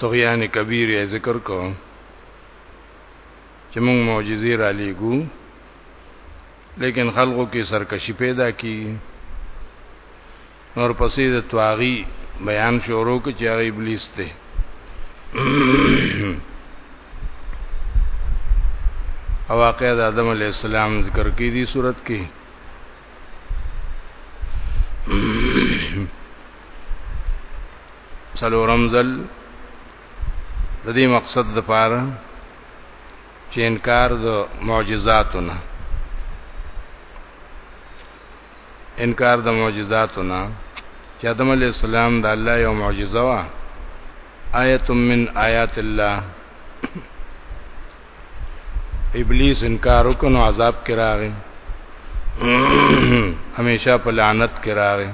طغیان کبیر یې ذکر کو چې موږ معجزې را لېګو لیکن خلقو کې سرکشي پیدا کی نور پسې د تواغي بیان شروع کې چې هغه ابلیس ته او واقع د آدم علی السلام ذکر کې دي صورت کې سلورم ځل د دې مقصد د پاره چې انکار د معجزاتونه انکار د معجزاتونه چې آدم علی السلام د الله یو معجزه وا آیت من آیات الله ابلیس انکار وکړو عذاب کې راغی همیشه په لعنت کې راغی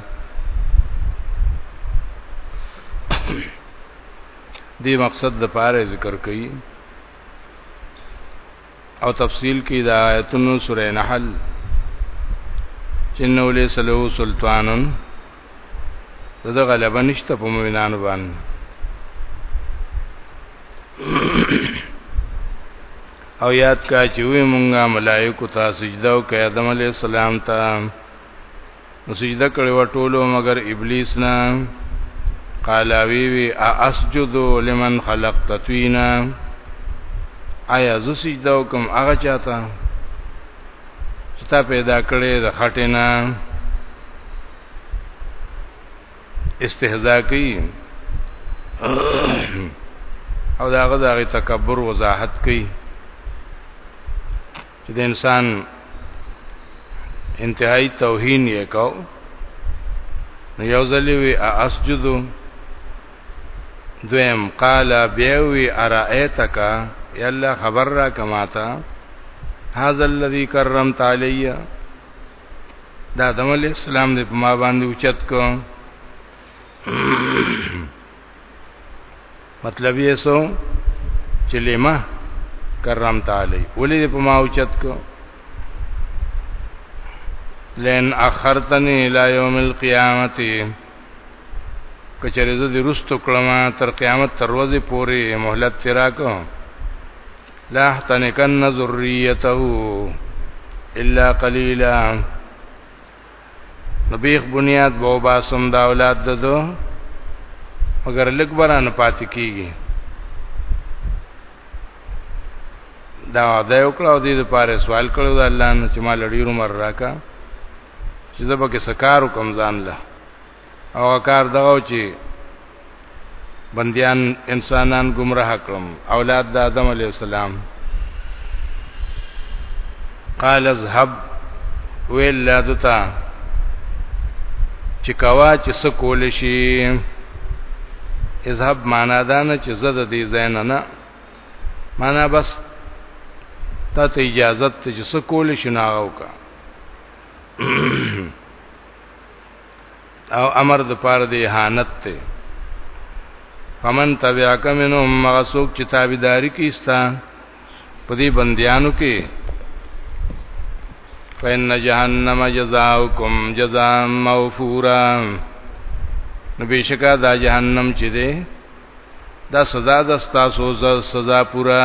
دی مقصد د پاره ذکر کړي او تفصیل کې د آیتونو سورې نحل جنو له سلو سلطانن دغه غلبه نشته په مؤمنانو باندې او یاد کا چې وی مونږه ملائکه ته سجده او کې آدم علی السلام ته سجده کړو ټولو مگر ابلیس نه قال وی وی اسجد لمن خلقت طینا آیا زو سجده کوم هغه چاته چې تا پیدا کړې د خټینا استهزاء کوي او دا غزاغه تکبر وضاحت کوي چې د انسان انتهایی توهین یې کو نو یو ځلې وی اسجدو دویم قال بیوی ارائیتک یلا خبر را کماتا هاذا الذی کرمت علی دا آدم علی السلام دې په ما باندې اوچت کو مطلب یې سو چې لما کرمت علی ولې دې په ما اوچت کو لئن اخرتنی الى یوم القیامت کچره زه دې رستو کړم تر قیامت تر ورځې پورې مهلت تراکو لا احتنکن ذریته الا قليلا نبیخ بنیاد بو باسم دا اولاد ددو مگر لګ بران پات کیږي دا وعده وکړه او دې لپاره سوال کړو د الله نه چې ما لړی عمر راکا چې زبا کې سکارو کم ځان له او کار دغه چې بنديان انسانان گمراه کړم اولاد د آدم علی السلام قال اذهب ویل لادتا چې کوا چې سکول شي اذهب معنا دا نه چې زده دي زین نه معنا بس ته اجازه ته چې سکول شي ناغو کا او امر د پار دی اهانت ته فمن تبعک منهم مغسوک چې تابعداري کیستا په دې بندیانو کې فإن جهنم جزاؤکم جزاء موفورا نو بشکا دا جهنم چې دی دا سزا د تاسو سزا پورا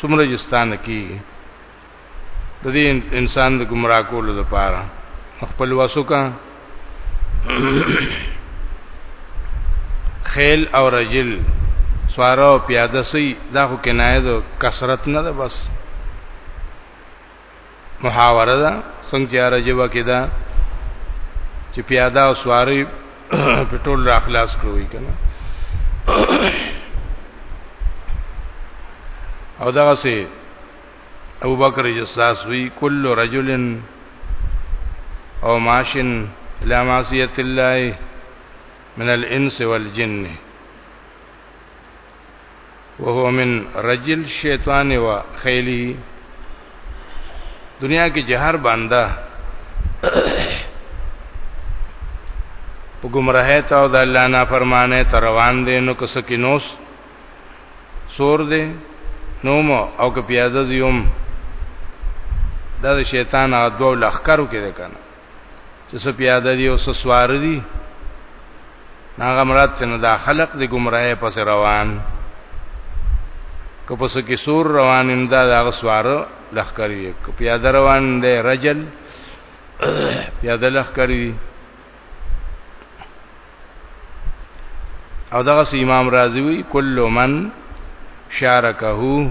څومره جستان کی د دې انسان د گمراه کولو لپاره خپل وسوکا خیل او رجل سوارو پیاده سي دا خو کنایه د کثرت نه ده بس محاوره ده څنګه چې راجبه کې ده چې پیاده او سواری پټول را خلاص کړوي کنه او دغه سي ابو بکر جساس وی کل رجل او ماشن لا معصیت الله من الانس والجن وهو من رجل شیطان و خیلی دنیا کې جهر بنده په گمراهه ته او د الله نه فرمانه تر روان دي نو کس کې نوس سور دي نوم او که پیازه زیوم دا د شیطان او دوه لخرو کې ده کنه چې څه پیاده دي او څه سوار دي هغه مراد چې نه دا خلق د گمراهۍ پس روان که پس کې سور روان امداد هغه سوار لخکری که پیاده روان دی رجل پیاده لخکری او دغه امام رازی وی کل من شارکه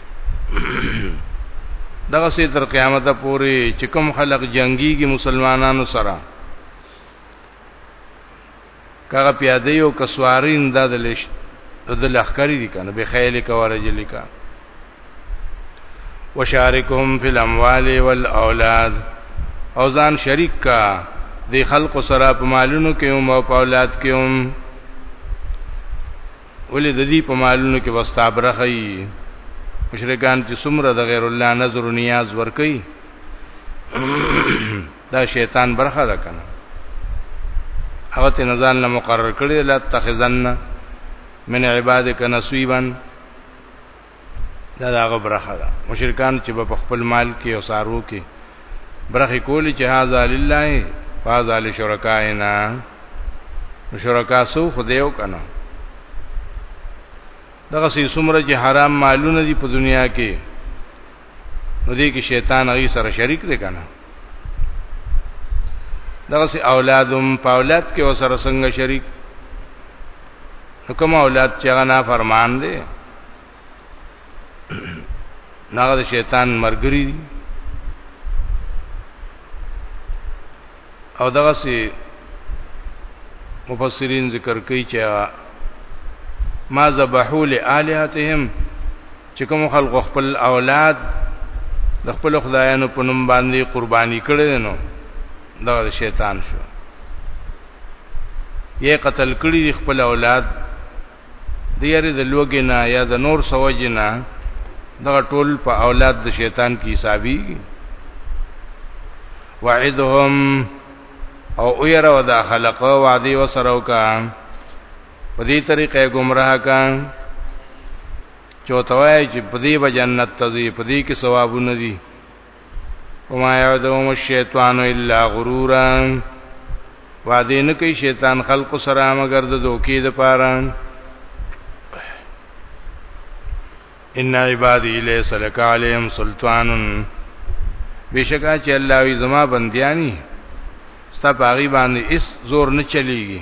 دغه سي تر قیامت پورې چې کوم خلق جنگي کې مسلمانانو سره کغه پیاده یو کسوارین د دلش د لخرې دي کنه به خیل کوره جلی کا وشارکهم فی الاموال والاولاد او ځان شریک کا د خلق سره په مالونو کې او په اولاد کې هم ولې د دې په مالونو کې وستا برخه یي مشرکان چې څومره د غیر الله نظر او نیاز ور کوي دا شیطان برخه ده کنه هغه ته نزان نه مقرر کړی لا تخزن من عبادک نصیبا دا داغه برخه ده مشرکان چې په خپل مال کې او سارو کې برخه کولی چې هاذا لله هاذا لشرکائنا شرکا سو خدایو کنه دغه سي سمره چې حرام مالونه دي په دنیا کې نو دې کې شیطان هغه سره شریک دی کنه دغه سي اولادم په اولاد کې وسره څنګه شریک حکم اولاد چې هغه نه فرمان دي ناغه شیطان مرګري دي او دغه سي مفسرین ذکر کوي چې ما ذبحوا لآلهتهم چې کوم خلق خپل اولاد د خپل خدایانو په نوم باندې قرباني کړي نو دا شیطان شو یې قتل کړي خپل اولاد د یاري د لوګي نه یا د نور سوجي نه دا ټول په اولاد د شیطان کې حسابي وعدهم او ایر و دا خلق وعدی و سرو کا په دې طریقې گمراه کا چوتوای چې په دې بجنت تزي په دې کې ثوابونه دي وما يعدهم الشيطان الا غرورا وعده نه کوي شیطان خلق سره مگر د دوکې د پاره ان عبادی لیس لک علیهم سلطان بشکا چې الله وی زما بندیانی ستا پاغي باندې اس زور نه چلیږي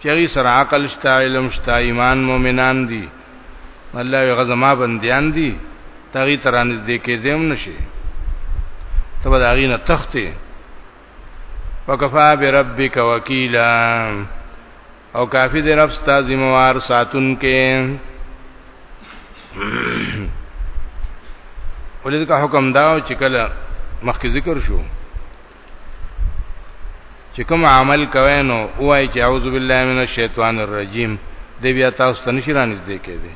چې هغوی سره عقل شته، علم شته، ایمان، مؤمنان دي، نو الله وایي هغه زما بندیان دي، ته هغوی ته رانږدې کېدی هم نه شې، ته به د هغوی نه تښتې. وکفا بربک وکیلا او کافی دی رب ستا زموار ساتون کې ولې دا حکم دا چې کله مخکې ذکر شو چې کوم عمل کوي نو وای چې اعوذ بالله من الشیطان الرجیم دی بیا تاسو ته نشی رانږدې کېدی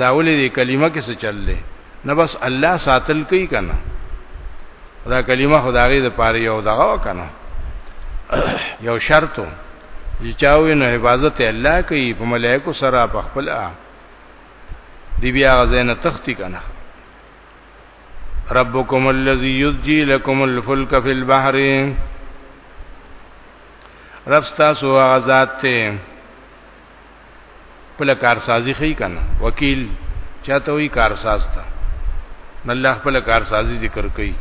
دا ولې دې کلمه کې څه چللې نه بس الله ساتل کوي کنه دا کلمه خدای دې پاره یو دغه وکنه یو شرط چې چاوي نو حفاظت الله کوي په ملائکه سره په خپل دی بیا غزنه تختی کنه ربکم الذی یزجی لکم الفلک فی البحر رب تاسو غزاد ته خپل کارسازی خی کنه وکیل چاته وی کارساز تا الله خپل کارسازی ذکر کړي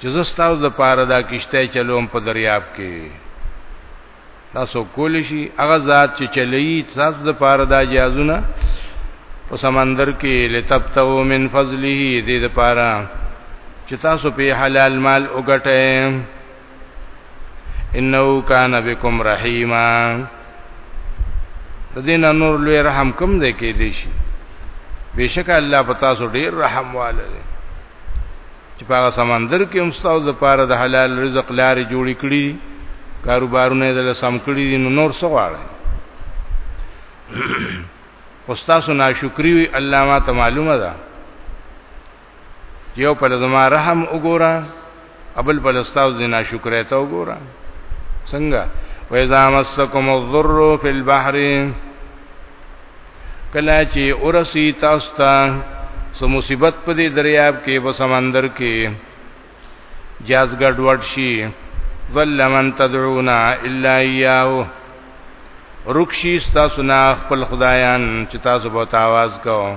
چې زستاو د پاره دا کشته چلوم په دریاب کې تاسو کول شي هغه ذات چې چلی تاسو د پاره د اجازونه په سمندر کې لتبتو من فضله دې د پاره چې تاسو په حلال مال وګټئ انه کان بكم رحیما د دین نور لوی رحم کوم دې کې دې شي بشک الله پتا سو ډیر رحم والے چې په سمندر کې هم تاسو د پاره د حلال رزق لارې جوړ کړي کاروبارونه یې دل سم کړي دي نو نور څه غواړي استاد ناشکری وی الله ما ته معلومه ده یو په لزما رحم وګوره ابل بل استاد دې ناشکرې ته وګوره څنګه وإذا مسكم الضر في البحر کله چې اورسی تاسو ته سو مصیبت په دې دریاب کې په سمندر کې جاز ګډوډ شي ظل من تدعونا الا اياه رکشی تاسو نه خپل خدایان چې تاسو به تاواز کوو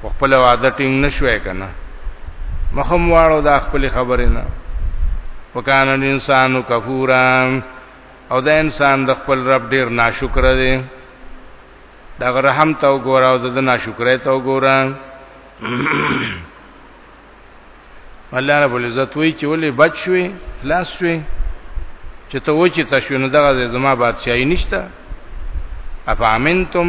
په خپل وعده ټینګ نشوي کنه مخم واړو دا خپل خبرې نه وکانه انسان کفورا او دا انسان د خپل رب ډیر ناشکر دی دا رحم ته وګوره او د ناشکرۍ ته وګوره الله رب العزت وی چې ولې بچ شوي خلاص شوي چې ته و چې تشوینه دغه زما بادشاہي نشته افامنتم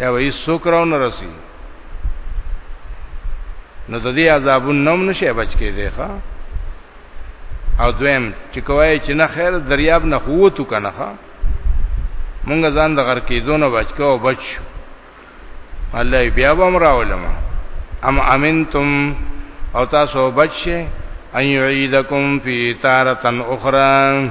یا وې سوکراو نه رسی نو د دې عذابون نوم نشه بچ کې دی ښا او دویم چې کوی چې نه خیر دریاب نه قوتو کنه ښا مونږ ځان د غر کې دونه بچ کو او بچ الله بیا به امر علماء ام امنتم او تاسو بچ شئ ان يعيدكم في تارة اخرى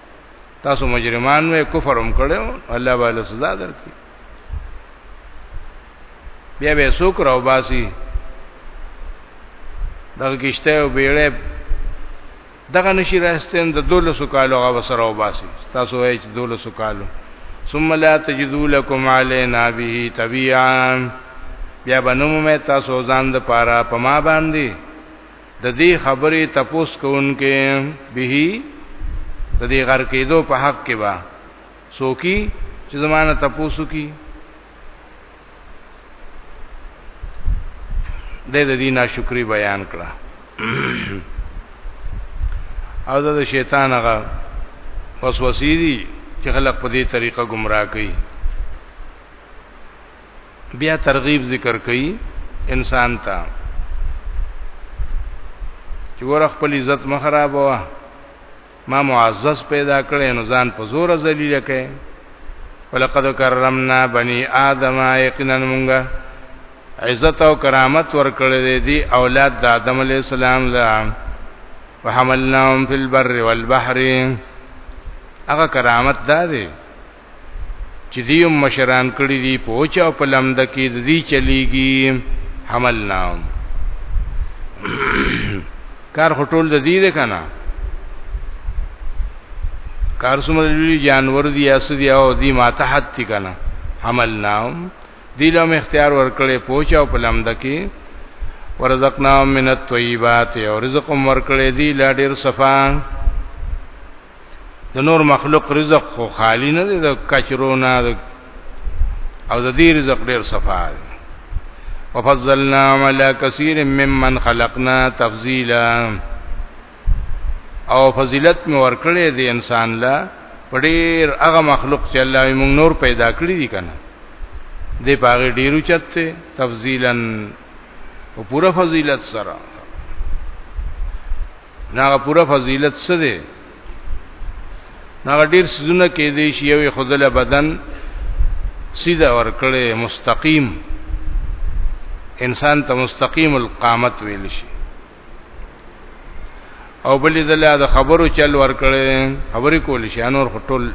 تاسو مجرمان وې کفر هم کړو الله باندې سزا درکړي بیا به سوک راو باسي دغه کشته او بیړې دغه نشي راستین د 1200 کالو هغه وسره او باسي تاسو وایئ چې 1200 کالو ثم لا تجدو لكم علينا به تبيعا بیا بنوم مې تاسو ځان د پاره پما باندې د دې خبرې تپوس کوونکې به د دې غر کېدو په حق کې با سوکی چې زمانه تپوسو کی د دې ناشکری بیان کړه او د شیطان هغه وسوسې دي چې خلک په دې طریقه گمراه کوي بیا ترغیب ذکر کړي انسان ته چې ور خپل عزت مخرب وا ما معزز پیدا کړې نو ځان په زور ذلیل کړي ولقد کرمنا بني آدم یقینا مونږه عزت او کرامت ورکړې دي اولاد د آدم علی السلام له وحملناهم فی البر والبحر هغه کرامت دا دی چې دی مشران کړی دی په اوچ او په لمد کې د دې چلیږي حمل نام کار هټول د دې ده کنه کار سمره لوی جانور دی اس دی او دی ما تحت تی کنه حمل نام دی له اختیار ورکړې پوچ او په لمد کې ورزقنا من الطيبات او رزق ورکړې دی لا ډیر صفان د نور مخلوق رزق خو خالی نه دی د کچرو نه او د دې رزق ډیر صفا دی وفضلنا على كثير ممن خلقنا تفضيلا او فضیلت مې ورکړې دي انسان لا پډیر هغه مخلوق چې الله یې موږ نور پیدا کړی دي کنه دې پاغه ډیرو چته تفضیلا او پورا فضیلت سره ناغه پوره فضیلت څه دی ناغه ډیر سونه کې دی شی یو خدله بدن سیده ور کړې مستقیم انسان ته مستقیم القامت ویل شي او بلې دله د خبرو چل ور کړې خبرې کول شي انور خټول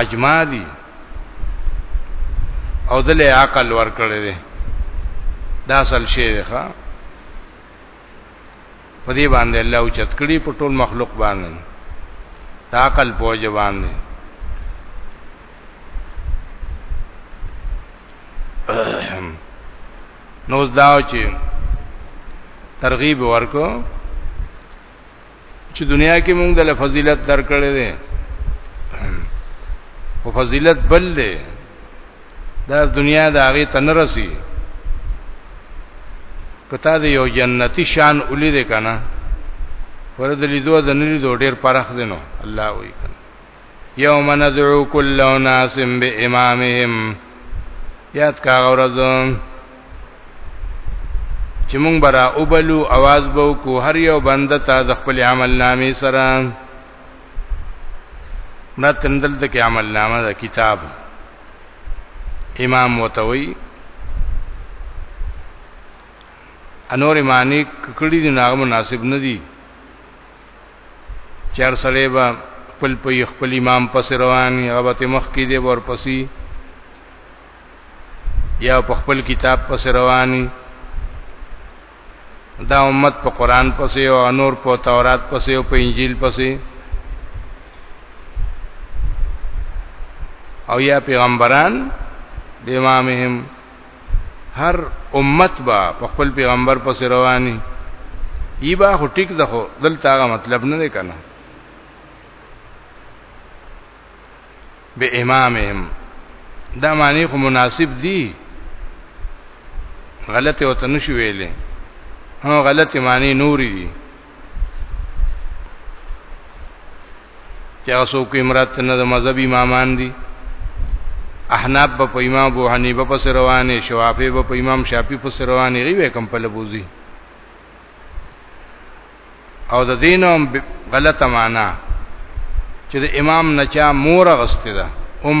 اجما دي او دله عقل ور کړې ده دا اصل شی دی ښا په دې باندې الله او چت کړي په ټول مخلوق باندې تاقل پوجا باندې نو دا چې ترغیب ورکو چې دنیا کې موږ د فضیلت درکړې ده او فضیلت بل دی دا دنیا د هغه تنرسي کته د یو جنتی شان اولی ده کنه ورته لیدو د نری دو ډیر پرخ دینو الله وی کنه یوم ندعو کل اناس بامامهم یاد کا ورځ چې مونږ برا اوبلو आवाज بو کو هر یو بنده ته د خپل عمل نامې سره مرتم دلته کې عمل نامه د کتاب امام وتوي انور معنی کړي د ناغ مناسب ندي چار سړی به خپل په خپل امام پس روان یا به مخ کې دی ور پسی یا په خپل کتاب پس روان دا امت په قران پسې او انور په تورات پسې او په انجیل پسې او یا پیغمبران د امامهم هر امت با په خپل پیغمبر پس رواني ای با خو ټیک ده خو دلته هغه مطلب نه دی کنه به امامهم دا معنی خو مناسب دی غلطه وته نشو ویلې هو غلطه معنی نوري دي چې هغه څوک امرات نه د مذهب امامان دي احناف په پا امام ابو حنیفه پس روانه شوافی په پا امام شافعی پس روانه غي کم په لبوزي او د دینم غلطه معنا چې د امام نچا مور غسته ده ام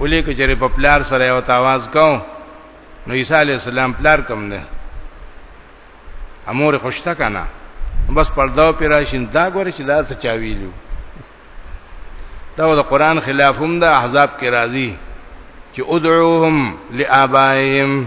ولې کچره په پلار سره یو تاواز کوم نو عیسی علی السلام پلار کم نه امور خوشته کنه بس پرداو پی راشین دا ګوره چې دا څه چا ویلو دا د قران خلاف هم د احزاب کې راځي چې ادعوهم لآبائهم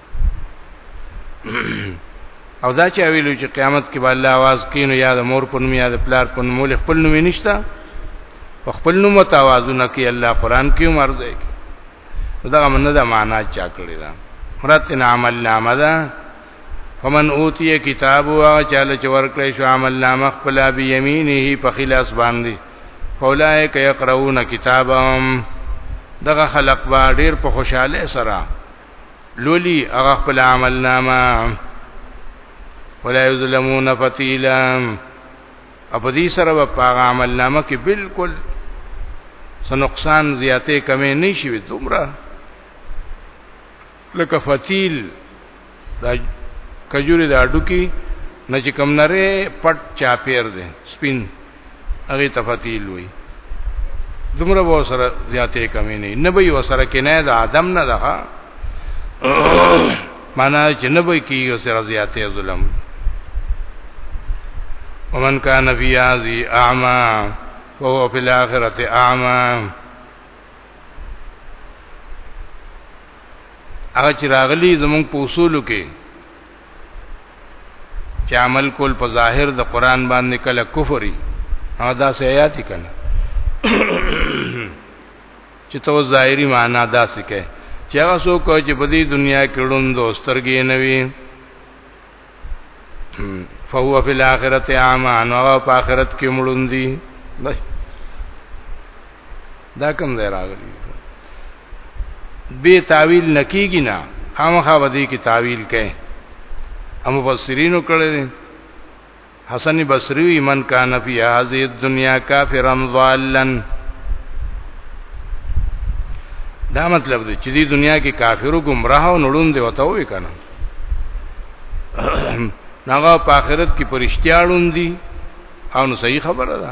او دا چې ویلو چې قیامت کې به الله आवाज کینو یا د مور په نوم یا د پلار په نوم ول خپل نوم نشتا په خپل نوم ته आवाजونه کوي الله قران کې مرزه کوي دا من نه دا معنا چا کړی دا مرتنا عمل نامه ده فمن اوتی کتاب وا چاله چې ورکړې شو عمل نامه خپل به یمینه په خلاص باندې اولائک یقرؤون کتابهم دغه خلق با ډیر په خوشاله سره لولي هغه خپل عمل نامه ولا یظلمون فتیلا اپ دې سره په هغه عمل نامه کې بالکل سنقصان زیاتې کمې نه شي وي دومره لکه فتیل دا کجوري دا ډوکی نه چې کم نره پټ چاپیر دي سپین هغه تفاتیل وي دومره به سره زیاتې کمی نه نه به وسره کې نه د ادم نه ده معنا چې نه به کیږي سره زیاتې ظلم ومن کان فی هذه اعما وهو فی الاخرته اعما هغه چې راغلی زمونږ په اصولو کې چې عمل کول په ظاهر د قران باندې کله کفري هغه داسې آیات کنا چې تو ظاهري معنا داسې کوي چې هغه څوک چې په دې دنیا کې ړوند او سترګې نه وي فهو فی الاخرته اعما نو په آخرت کې مړوندي بس دا کوم ځای راغلی به تعویل نکیږي نه خامخا ودی کی تعویل کئ هم مفسرینو کړی دي حسن بصری من کان فی هذه الدنیا کافرا ضالا دا مطلب دی چې دی دنیا کې کافرو گمراه او نړون دی وته وې کنه ناغه په آخرت کې پرشتیاړون دي او نو صحیح خبره ده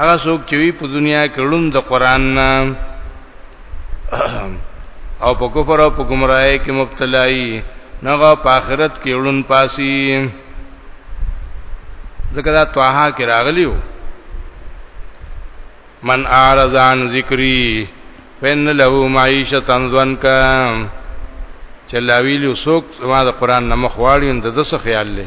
هغه څوک چې وی په دنیا کې لوند د قران نه او په کفر او په گمراهۍ کې مبتلا وي نغه په آخرت کې لون پاسي ځکه دا طه کې راغلیو من اعرض عن ذکری فین له معیشتا ضنکا چلاویل سوک ما د قران نه مخواړین د دسه خیال لې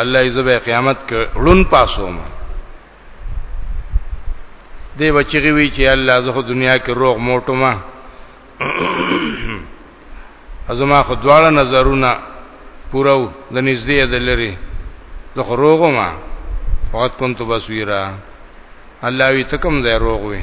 الله یې زبې قیامت کې ړون پاسوم دی بچی وی چې الله زه دنیا کې روغ موټو ما ازما خو دواړه نظرونه پورو د نږدې د لري د خروغو ما وقت كنت بصيرا الله وي تکم ځای روغ وي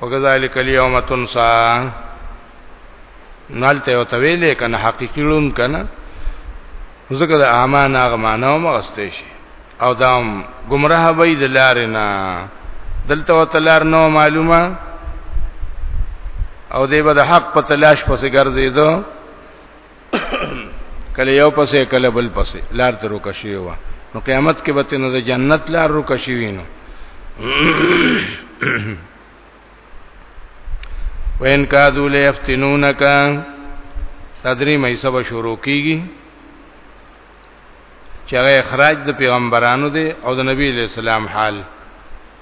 وکذالک الیوم تنسا نالته او تویلې کنه حقیقی لون کنه ځکه د امان هغه مانو مغستې شي او دام گمراه وای د لارینا دلته وتلار نو معلومه او دی به د حق په تلاش پسې ګرځیدو کله یو پسې کله بل پسې لار تر وکشي و نو قیامت کې به تنه د جنت لار وکشي وینو وین کادو لیفتنونک تدریم ایسا به شروع کیږي چې هغه اخراج د پیغمبرانو دی او د نبی له سلام حال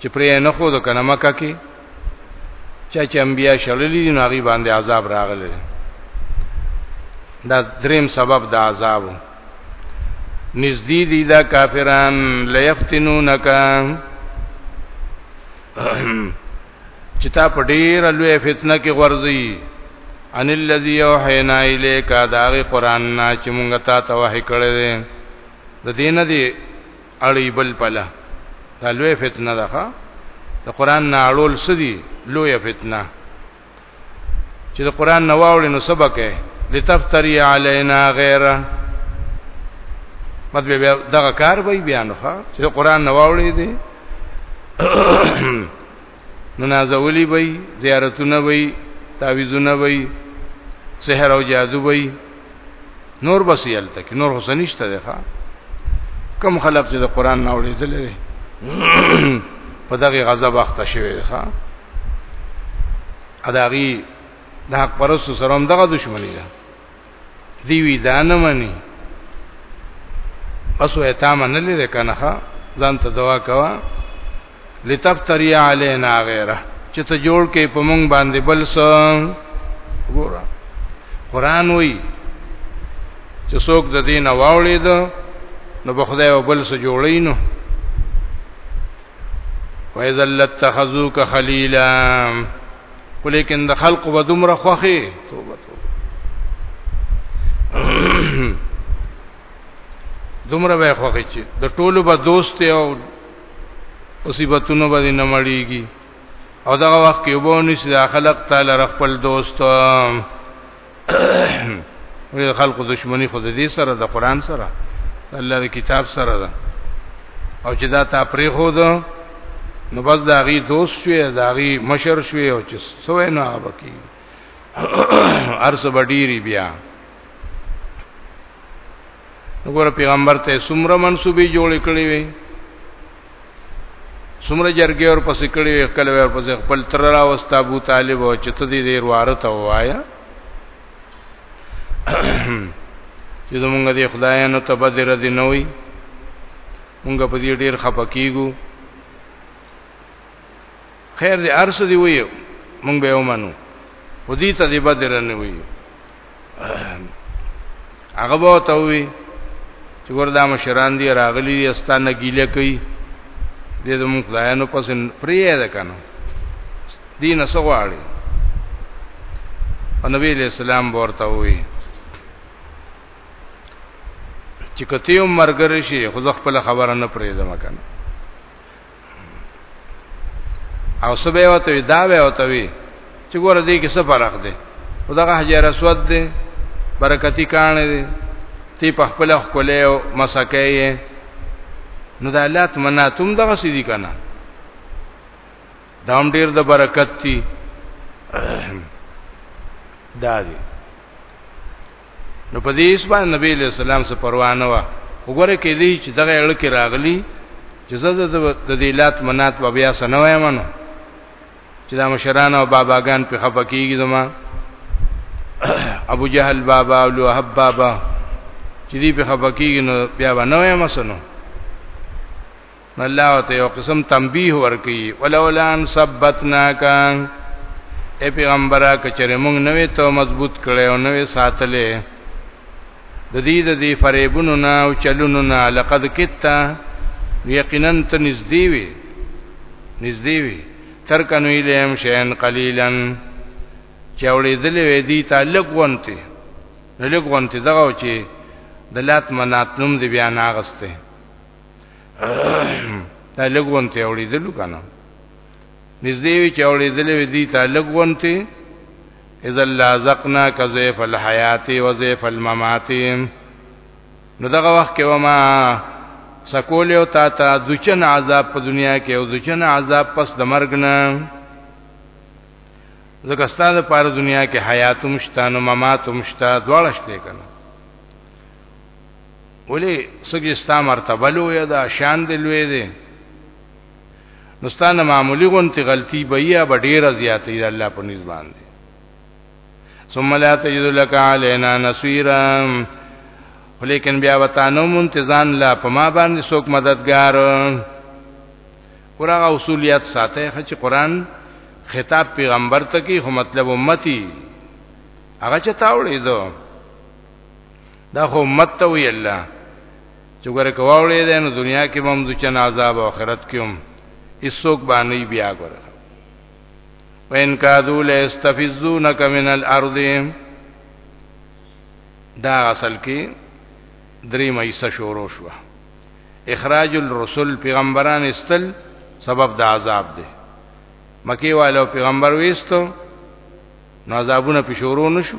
چې پرې نه خو د کنه مکه کې چې چې انبیا شړلې دي نو هغه باندې عذاب راغلی دا دریم سبب د عذاب نزدې دي دا کافران ليفتنونک چې تا په ډیر لوی فتنه کې غورځي ان الذي اوحينا اليك دا غي قران نه چې مونږ ته ته وحي کړی دی د دین دی اړي بل پله دا لوی فتنه ده د قران نه اړول سدي لوی فتنه چې د قران نه واوړې نو سبق یې لتفتری علینا غیره مطلب بیا دغه کار به بیان خو چې قران نه واوړې دي نو نازولی وي زیارتونه وي تعویذونه وي سحر او جادو وي نور بس یل تک نور حسنشته ده ښا کم خلک چې د قران نه اوریدل دي په دغه غضب اخته شوی ده ښا اداغي د حق پرستو سره هم دغه دښمنی ده دی وی دا نه مني پس وې تا منلې ده کنه ځان ته دوا کوا لتفتری علینا غیره چې ته جوړ کې په مونږ باندې بل څه ګور قران وی چې څوک د دین واولې ده نو په خدای او بل څه جوړی نو وَإِذَا لَتَّخَذُوكَ خَلِيلًا ولیکن د خلق و دومره خوخي توبه توبه دومره به خوخي چې د ټولو به دوست او مصیبتونو باندې نه مړیږي او دغه وخت کې وبونی چې د خلق تعالی رخ خپل دوست وی خلق دشمنی خود دې سره د قران سره الله د کتاب سره ده او چې دا تا پرې خو ده نو بس دا غي دوست شوی دا غي مشر شوی او چې سوې نه وکی ارس بډيري بیا وګوره پیغمبر ته څومره منسوبي جوړ کړی وي څومره جرګې ور پسې کړی وي کله ور پسې خپل تر را وستا ابو طالب او چته دې ډیر وارته وایا چې زمونږ دې خدایانو ته بدر دې نه وي مونږ په دې ډیر خپکیګو خیر دې ارس دې وي مونږ به ومنو ودی ته دې بدر نه وي هغه به ته وي چې وردا مشران دی راغلي دي استانه ګیله کوي د دې موږ خدایانو پس پریه ده کنه دین سغواړي او نبی له سلام ورته وي چې کته یو مرګ رشي خو خپل خبره نه پریدم کنه او سبه وته دا وی او ته وی چې ګور دې کې څه فرق دی او دغه حجر اسود دی برکتی کان دی تی په خپل خپلې او مسکې نو د الله تمنا تم دغه سې دي کنه دام ډیر د برکت دی دا دی نو په دې اسبا نبی له سلام سره پروا نه و وګوره کې دې چې دغه اړه کې راغلی چې زه د دې لات منات و بیا سنوي منو چې دا مشران او باباګان په خپه کیږي زما ابو جهل بابا او لوهب بابا چې دې په خپه کیږي نو بیا ونوي مسنو الله ته یو قسم تنبیه ورکي ولولا ان ثبتناک اے پیغمبره کچره مونږ نوې ته مضبوط کړي او نوې ساتلې د دې د دې فریبونو نه او چلونو نه لقد کتا یقینا ته نږدې وي نږدې وي تر کنو الیم شین قلیلا چاولې دلې وې دي تعلق ونته لګ ونته دغه چې د لات منات نوم دی بیان اغسته دا لګون ته اوري دلو کنه نږدې وی چې اوري دلې وی دي ته لګون ته اذا لازقنا كزيف الحيات وزيف الممات نو دغه وخت کې وما سکول او تا ته دچن عذاب په دنیا کې او دچن عذاب پس د مرګ نه ځکه ستاسو په دنیا کې حیات مشته نو ممات مشته دواړه شته کنه ولی سګي ستا مرتبه لوی ده شان دی لوی دی نو ستانه معمولی غونتی غلطی به یا به ډیره زیاتې د الله په نس باندې ثم لا تجد لك علينا نصيرا ولیکن بیا وتانو منتزان لا په ما باندې څوک مددگار قرآن اصولیت ساته خچ قرآن خطاب پیغمبر ته کی خو مطلب امتی هغه چا تاوړې دو دا خو امت ته وی الله چې ګره کواولې ده نو دنیا کې هم د چن عذاب او آخرت کې هم هیڅوک باندې بیا ګره وین کادو لستفزونک من الارض دا اصل کې درې مېسه شروع شو اخراج الرسل پیغمبران استل سبب د عذاب دی مکی والو پیغمبر وېستو نو عذابونه په شروع نشو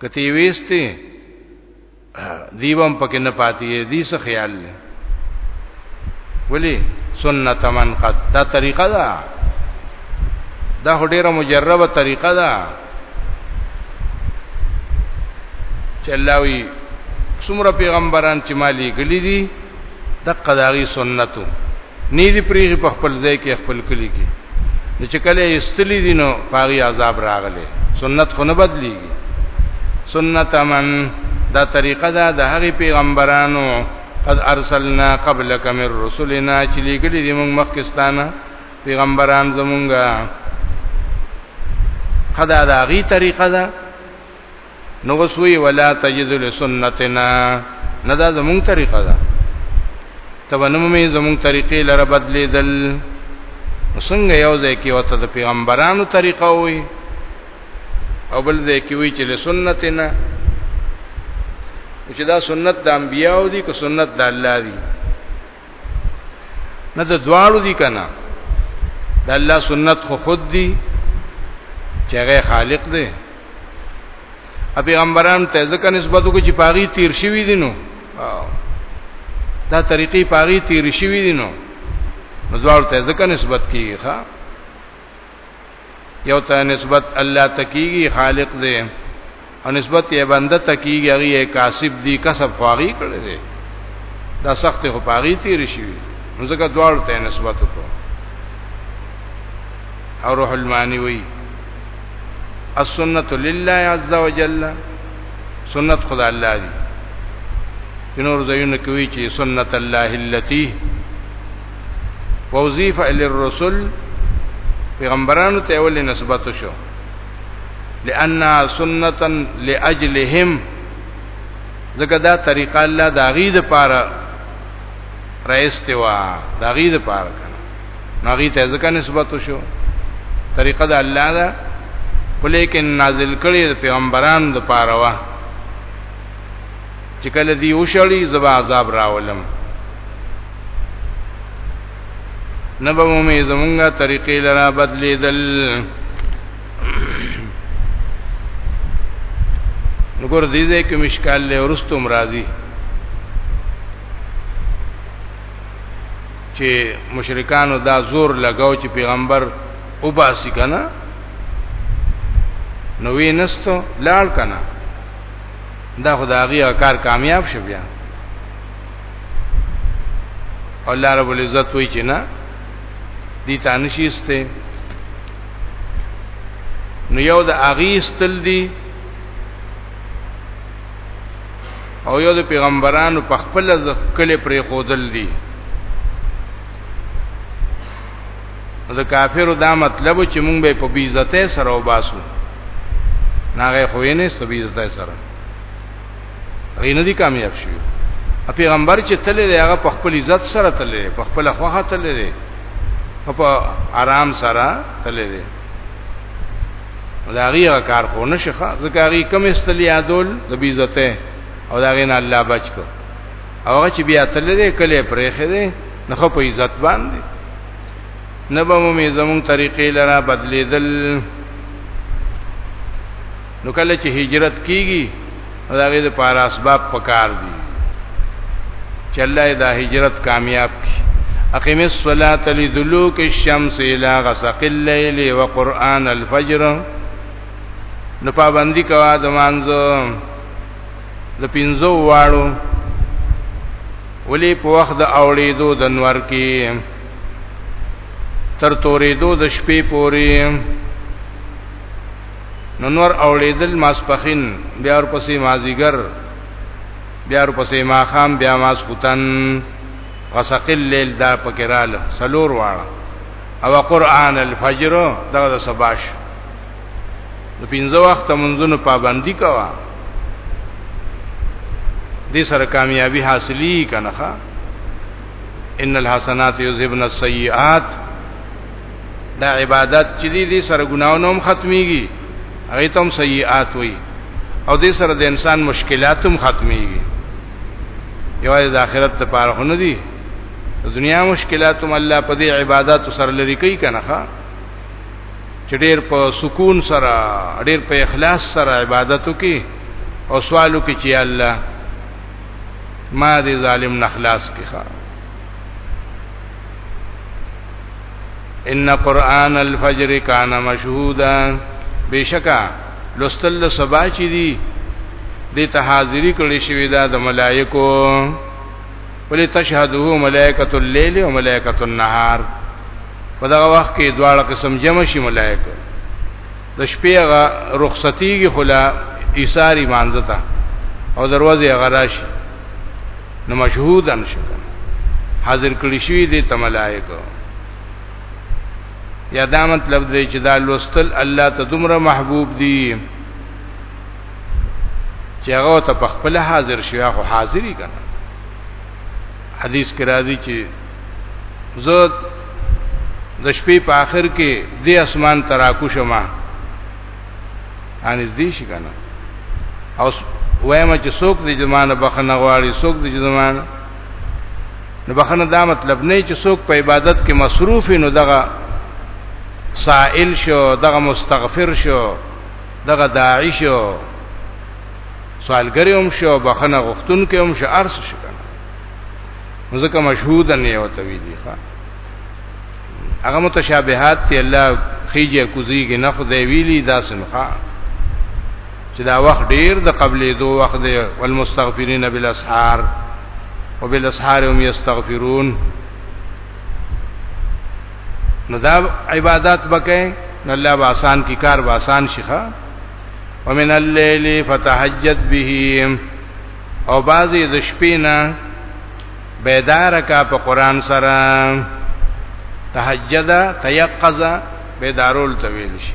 کتی ویستی دیوم پکې نه پاتې دی څه خیال لې ولی سنت من قد دا طریقه ده دا ډیره مجربه طریقه ده چې الله وی څومره پیغمبران چې مالی غلي دي د قداغي سنتو نه دی پریږي په خپل ځای کې خپل کلی کې نو چې کله استلی دي نو پاغي عذاب راغله سنت خو نه بدليږي سنت من دا طریقه دا د هغه پیغمبرانو قد ارسلنا قبلك من رسلنا چې لګلې دي موږ مخکستانه پیغمبران زمونږه خدا دا غي طریقه ده نو وسوی ولا تجد لسنتنا نه دا زمونږ طریقه ده تب نو مې زمونږ طریقې لره بدلیدل څنګه یو ځای کې وته د پیغمبرانو طریقه وي او بل ځای کې وي چې له سنت نه چې دا سنت د انبیانو دي که سنت د الله دي نه د دواړو دي کنه د الله سنت خو خود دي چې هغه خالق دی ا پیغمبران ته ځکه نسبت وکړي چې پاغي تیر شوی دي نو دا طریقې پاغي تیر شوی دي نو نو دواړو ته ځکه نسبت کیږي ښا یو ته نسبت الله تکیږي خالق دی او نسبت یې بنده تکیږي هغه یې کاسب دی کسب خواږي کړی دی دا سخت خو پاغي تیر شي ځکه دواړو ته نسبت وکړو او روح المانی وی السنت لله عز وجل سنت خدای الله دی نور زینو کوي چې سنت الله التي ووظیف الی الرسل پیغمبرانو ته ولې نسبت شو لئن سنتا لاجلهم ځکه دا طریقه الله دا غي د پاره راځته وا دا غي د پاره کنه نغی ته ځکه نسبت شو طریقه د الله دا ولیکن نازل کړي د پیغمبرانو د پاره وا چې کله دی وشړي زبا عذاب راولم نبو می زمونږه طریقې لرا بدلیدل نګور دې دې کې مشکال له ورستم راضي چې مشرکانو دا زور لگاو چې پیغمبر او باسی کنه نو وینستو لاړ کنه دا خدایي او کار کامیاب شو بیا الله رب العزت وی چې نه دي تانشيسته نو یو د اغیستل دي او یو د پیغمبرانو په خپل ځکل پرې خودل دي نو د کافرو دا مطلب چې مونږ به په بیزته سره وباسو ناغه خو یې نه سبیزته سره غي نه دي کامیاب شي پیغمبر چې تللی دی هغه په خپل عزت سره تللی دی په خپل خوخه تللی دی په آرام سره تللی دی دا غیره کار خو نشخه ځکه غی کم استلیادول د بیزته او دا غین الله بچ کو هغه چې بیا تل دې کله پرې خېده نه خو په عزت باندې نه به مې زمون طریقې لرا بدلیدل نو کله چې هجرت کیږي دا غي د پاره اسباب پکار دي چې الله دا هجرت کامیاب کړي اقیم الصلاة لدلوک الشمس الى غسق الليل وقرآن الفجر نو پابندی کوا د مانځو د پینځو واړو ولی په وخت د اوړېدو د نور کې تر تورېدو د شپې پورې نو نور اوړېدل ماسپخین بیا ورپسې مازیګر بیا ورپسې ماخام بیا ماسختن وسقل لیل دا پکراله سلور واړه او قران الفجر دغه سباش نو پنځه وخت منځونو پابندي کوا دې سره کامیابی حاصلې کنه ښا ان الحسنات یذهبن السیئات دا عبادت چې دې دې سره ګناونه هم ختميږي هغه ته هم سیئات وي او دې سره د انسان مشکلات هم ختميږي یوازې د آخرت لپاره خو نه دي دنیا مشکلاتم الله په دې عبادت سره لري کوي کنه ښا چې ډېر په سکون سره ډېر په اخلاص سره عبادت وکي او سوال وکي چې الله ما دې ظالم نخلاص کې ښا ان قران الفجر کان مشهودا بشکا لستل سبا چي دي د ته حاضری کړی شوی دا د ملائکو ولی تشهده ملائکه الليل او ملائکه النهار په دا وخت کې دواړه قسم جمع شي ملائکه د شپې هغه رخصتيږي خلا ایثاری مانځتا او دروازه هغه راشي نو مشهود ان شي حاضر کړی شي د تملائکه یا دا مطلب دی چې دا لوستل الله ته دومره محبوب دي چې هغه ته په خپل حاضر شي هغه حاضری کنه حدیث کې راځي چې زه د شپې په آخر کې د اسمان تراکو شمه انځ دې شي کنه او وایم چې څوک د زمانه بخنه غواړي څوک د زمانه نو بخنه دا مطلب نه چې څوک په عبادت کې مصروف نو دغه سائل شو دغه مستغفر شو دغه داعش سوالګری هم شو بخنه غختون کې هم شو ارس شو کنه ځکه مشهود نه یو توی دی ښا هغه متشابهات ته الله خيجه کوزي کې نخ دی ویلی داسن ښا چې دا وخت ډیر د قبلې دو وخت دی والمستغفرین بالاسحار وبالاسحار هم یستغفرون نو دا عبادت بکې نو الله به آسان کی کار به آسان شيخه ومن الليل فتهجد به او بعضی د شپې نه بیدار کا په قران سره تهجد تيقظ بیدارول تویل شي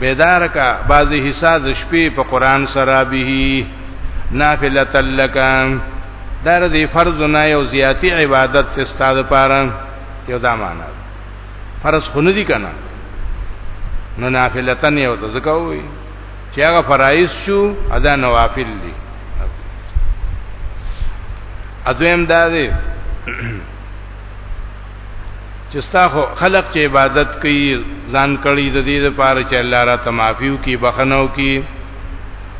بیدار کا بعضی حصہ د شپې په قران سره به نافله لک در دې فرض نه یو زیاتی عبادت استاد پاره یو دا معنا ده فرض خو نه دي کنه نو نافلتن یو ته ځکه وي چې هغه فرایض شو ادا نوافل دي اځم دا دی چې ستا خلق چې عبادت کوي ځان کړي د دې لپاره چې الله را تمافیو کی بخنو کی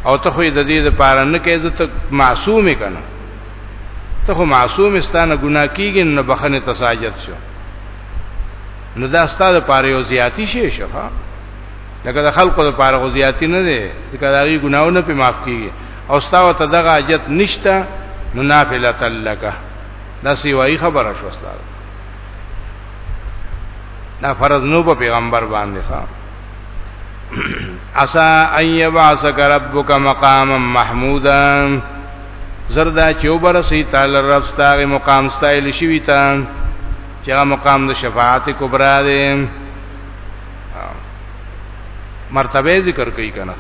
او ته خو د دې لپاره نه کې عزت معصوم کنه ته خو معصوم استانه ګناه کیږي نو بخنه تساجد شو نو دا ستاسو پاره یو زیاتی شي شفا لکه د خلکو لپاره غو زیاتی نه دي چې کداغي ګناونه په معاف کیږي او ستاسو ته دغه اجت نشته نو نافله تلکه دا سیوای خبره شو ستاسو دا فرض نو په پیغمبر باندې صاحب عسا ان يبعثك ربك مقاما محمودا زردا چې وبرسي تعالی رب ستاره مقام ستایل شوی تا چې هغه مقام د شفاعت کبرا دی مرتبه ذکر کوي کنه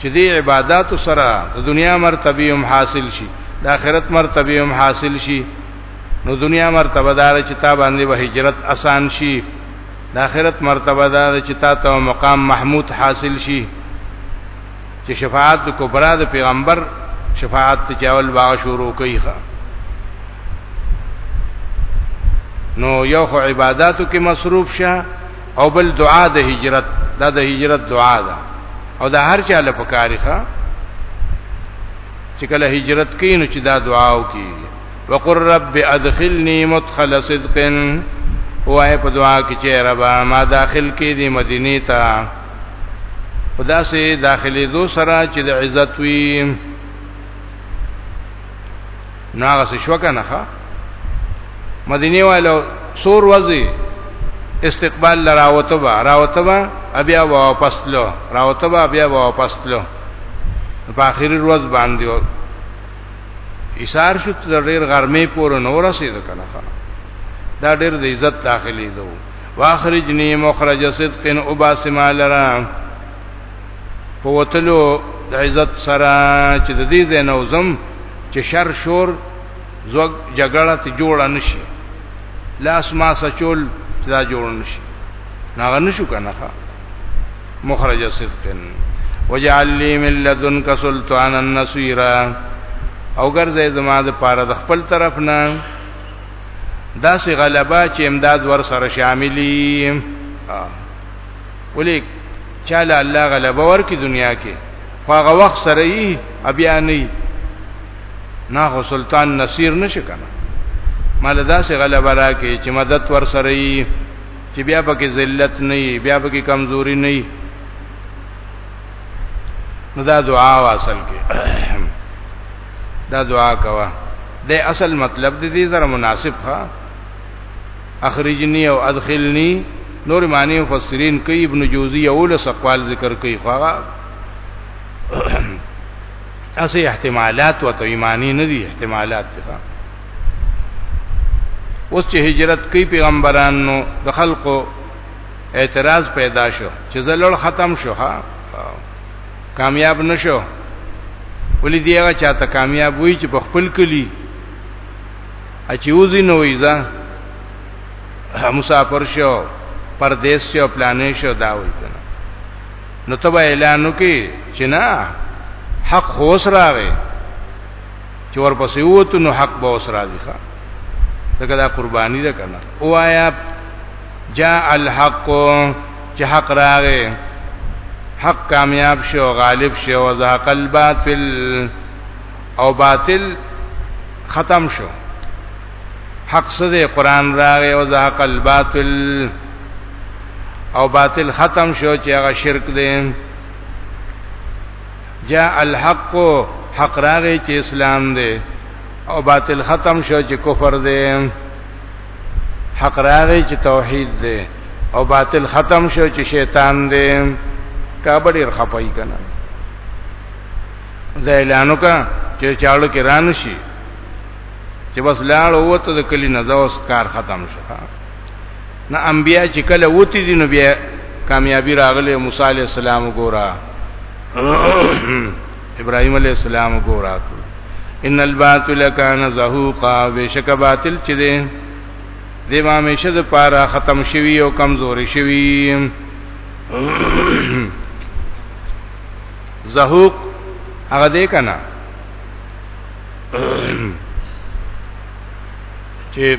چې دی عبادت سره د دنیا مرتبه هم حاصل شي د آخرت مرتبه هم حاصل شي نو دنیا مرتبه دار چې تا باندې به هجرت آسان شي د آخرت مرتبه دا ده چې تا ته مقام محمود حاصل شي چې شفاعت کبرا د پیغمبر شفاعت چې اول باغ شروع کوي ښا نو یو خو عبادتو کې مصروف شه او بل دعا د هجرت دا د هجرت دعا ده او دا هر چا له پکاري ښا چې کله هجرت کین چې دا دعا وکړي وقر رب ادخلني مدخل صدق وای په دعا کې چې رب ما داخل کې دې مدینه ته خدا سي داخلي دو سره چې د عزت وي ناغه څه شو کنه ښا مدینه والو سور وځي استقبال لراوتبا راوتبا بیا واپس لو راوتبا بیا واپس لو په اخر ورځ باندې ایثار شو ته ډیر غرمې پورې نو رسید کنه دا ډیر د عزت داخلي دو واخرجنی مخرج صدق او باسما لرا په وتلو د عزت سره چې د دې زینوزم چې شر شور زوګ جګړه ته جوړ نشي لاس ما سچول دا جوړ نشي ناغه نشو کنه مخرج صدق وجعل لي من لدنك سلطانا نصيرا او ګرځې زما د پاره د خپل طرف نه داسې غلبا چې امداد ور سره شاملي ولیک چاله الله غلبا ور کی دنیا کې خو هغه وخت سره یې بیا نه نه خو سلطان نصیر نشکنه مال داسې غلبه راکې چې مدد ور سره یې چې بیا پکې ذلت نه وي بیا پکې کمزوري نه وي نو دا دعا واصل کې دا دعا کوا د اصل مطلب د دې سره مناسب ها اخرجنی او ادخلنی نور معنی مفسرین کوي ابن جوزی اول سقوال ذکر کوي خو هغه اسی احتمالات و تو ایمانی ندی احتمالات څخه اوس چې هجرت کوي پیغمبرانو د خلقو اعتراض پیدا شو چې زلل ختم شو ها کامیاب نشو ولې دی هغه چاته کامیاب وای چې په خپل کلی اچي وزي نه وای ځا مسافر شو پردیس شو پلانې شو دا وای کنه نو تبا اعلانو کې چې نه حق خوس راغی چې ورپسې وته نو حق به اوس راځي ښا دغه دا قرباني ده کنه وایا جاء الحق چې حق راغی حق کامیاب شو غالب شو زهق الباطل او باطل ختم شو حق سده قران راغی او زهق الباطل او باطل ختم شو چې هغه شرک دی جاء الحق حق راغی چې اسلام دی او باطل ختم شو چې کفر دی حق راغی چې توحید دی او باطل ختم شو چې شیطان دی کابه ډیر خپای کنه دا اعلانو کا چې چاړو کې رانو شي چې بس لاړ وته د کلی نه زوس کار ختم شو نه انبیا چې کله وتی دي نو بیا کامیابی راغله موسی علی السلام ګورا ابراهیم علی السلام ګورا ان الباطل کان زهوقا بشک باطل چې دي د مامیشه د پاره ختم شوی او کمزوري شوی زهوق هغه دې کنا چې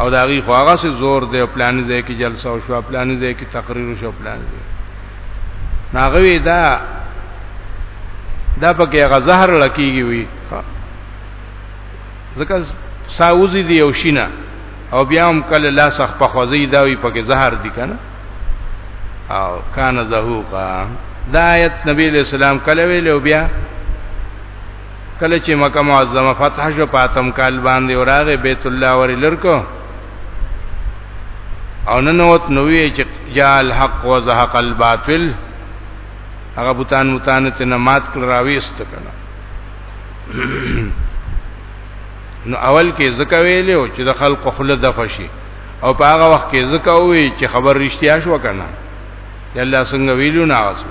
او دا غي خو هغه سي زور دی پلان ځای کې جلسه او شو پلان ځای کې تقریر شو پلان دی ناغوي دا دا پکې هغه زهر لکېږي وي ځکه ساوزي دی او شینا او بیا هم کله لا سخ په خوځي دا وي پکې زهر دی کنه او کان زهوقا دا آیت نبی علیہ السلام کله ویلو بیا کله چې مکه معظمه فتح شو پاتم کال باندې اوراغه بیت الله ورې لرکو او ننوت نوې چې جاء الحق وزهق الباطل هغه بوتان متان ته نمات کړ راويست کړه نو اول کې زکه ویلو چې د خلق خله د فشي او په هغه وخت کې زکه وی چې خبر رښتیا شو کنه یلا څنګه ویلو نه اوسو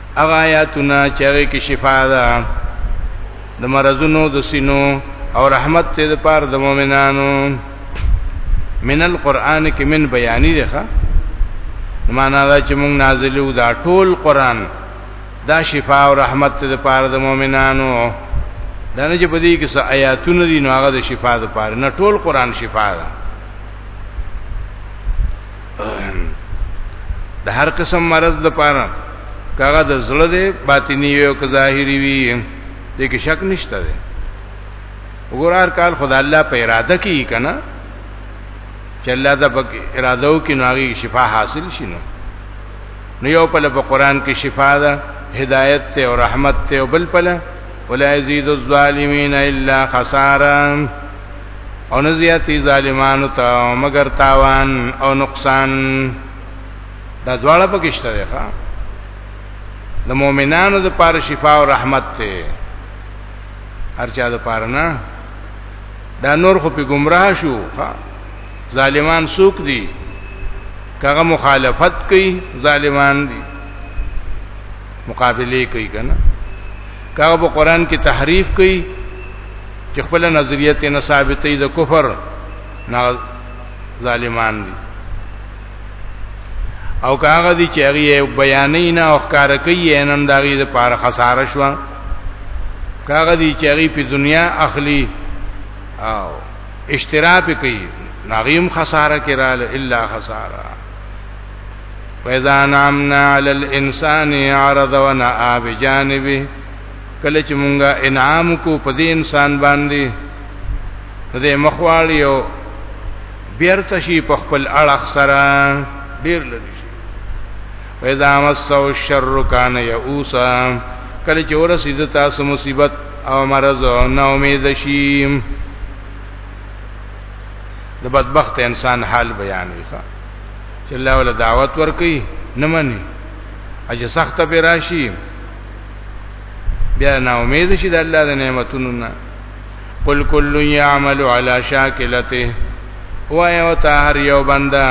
هغه آیاتونه چې هغه کې شفا ده د مرزونو د سینو او رحمت ته د پاره د مؤمنانو من القرآن کې من بیانی ده معنا دا چې موږ نازلو دا ټول قرآن دا شفا او رحمت ته د پاره د مؤمنانو دا نه چې په دې کې څه آیاتونه دي نو هغه د شفا د پاره نه ټول قرآن شفا ده د هر قسم مرض د پاره کاغه د زړه دی باطنی وي او که ظاهری وي دې کې شک نشته دی وګورار کال خدای الله په اراده کې کنا چې الله د پک اراده او کې ناغي شفا حاصل شینو نو یو په لپاره قران کې شفا ده هدایت ته او رحمت ته او بل پله ولا یزيد الظالمین الا خسارا او نه زیاتی ظالمانو ته مگر تاوان او نقصان دا دواړه پکشته ده ښا د مؤمنانو د پاره شفا او رحمت ته هرچا د پاره نه دا نور خو په گمراه شو ها ظالمان سوق دي کغه مخالفت کوي ظالمان دي مقابله کوي کنه کاغه په قران کې تحریف کوي چې خپل نظریت نه ثابتې د کفر نه ظالمان دي او کاغه دي چې هغه بیانې نه او ښکار کوي نن داغي د پاره خساره شو کاغه دي چې هغه په دنیا اخلي او اشتراک کوي ناغیم خساره کړه الا خساره وإذا نعمنا على الإنسان عرض ونأى بجانبه کله چې مونږه انعام کو په دې انسان باندې دې مخوالی او بیرته شي په خپل اړخ سره ډیر لږ شي وإذا مسو الشر كان يئوسا کله چې ورسید تاسو مصیبت او مرض او نا امید شي د بدبخت انسان حال بیان وکړه چې الله ولا دعوت ورکي نه مني اجه سخت به راشي بیا نا امید شي د الله د نعمتونو نه قل کل یعمل علی شاکلته وای او ته هر یو بنده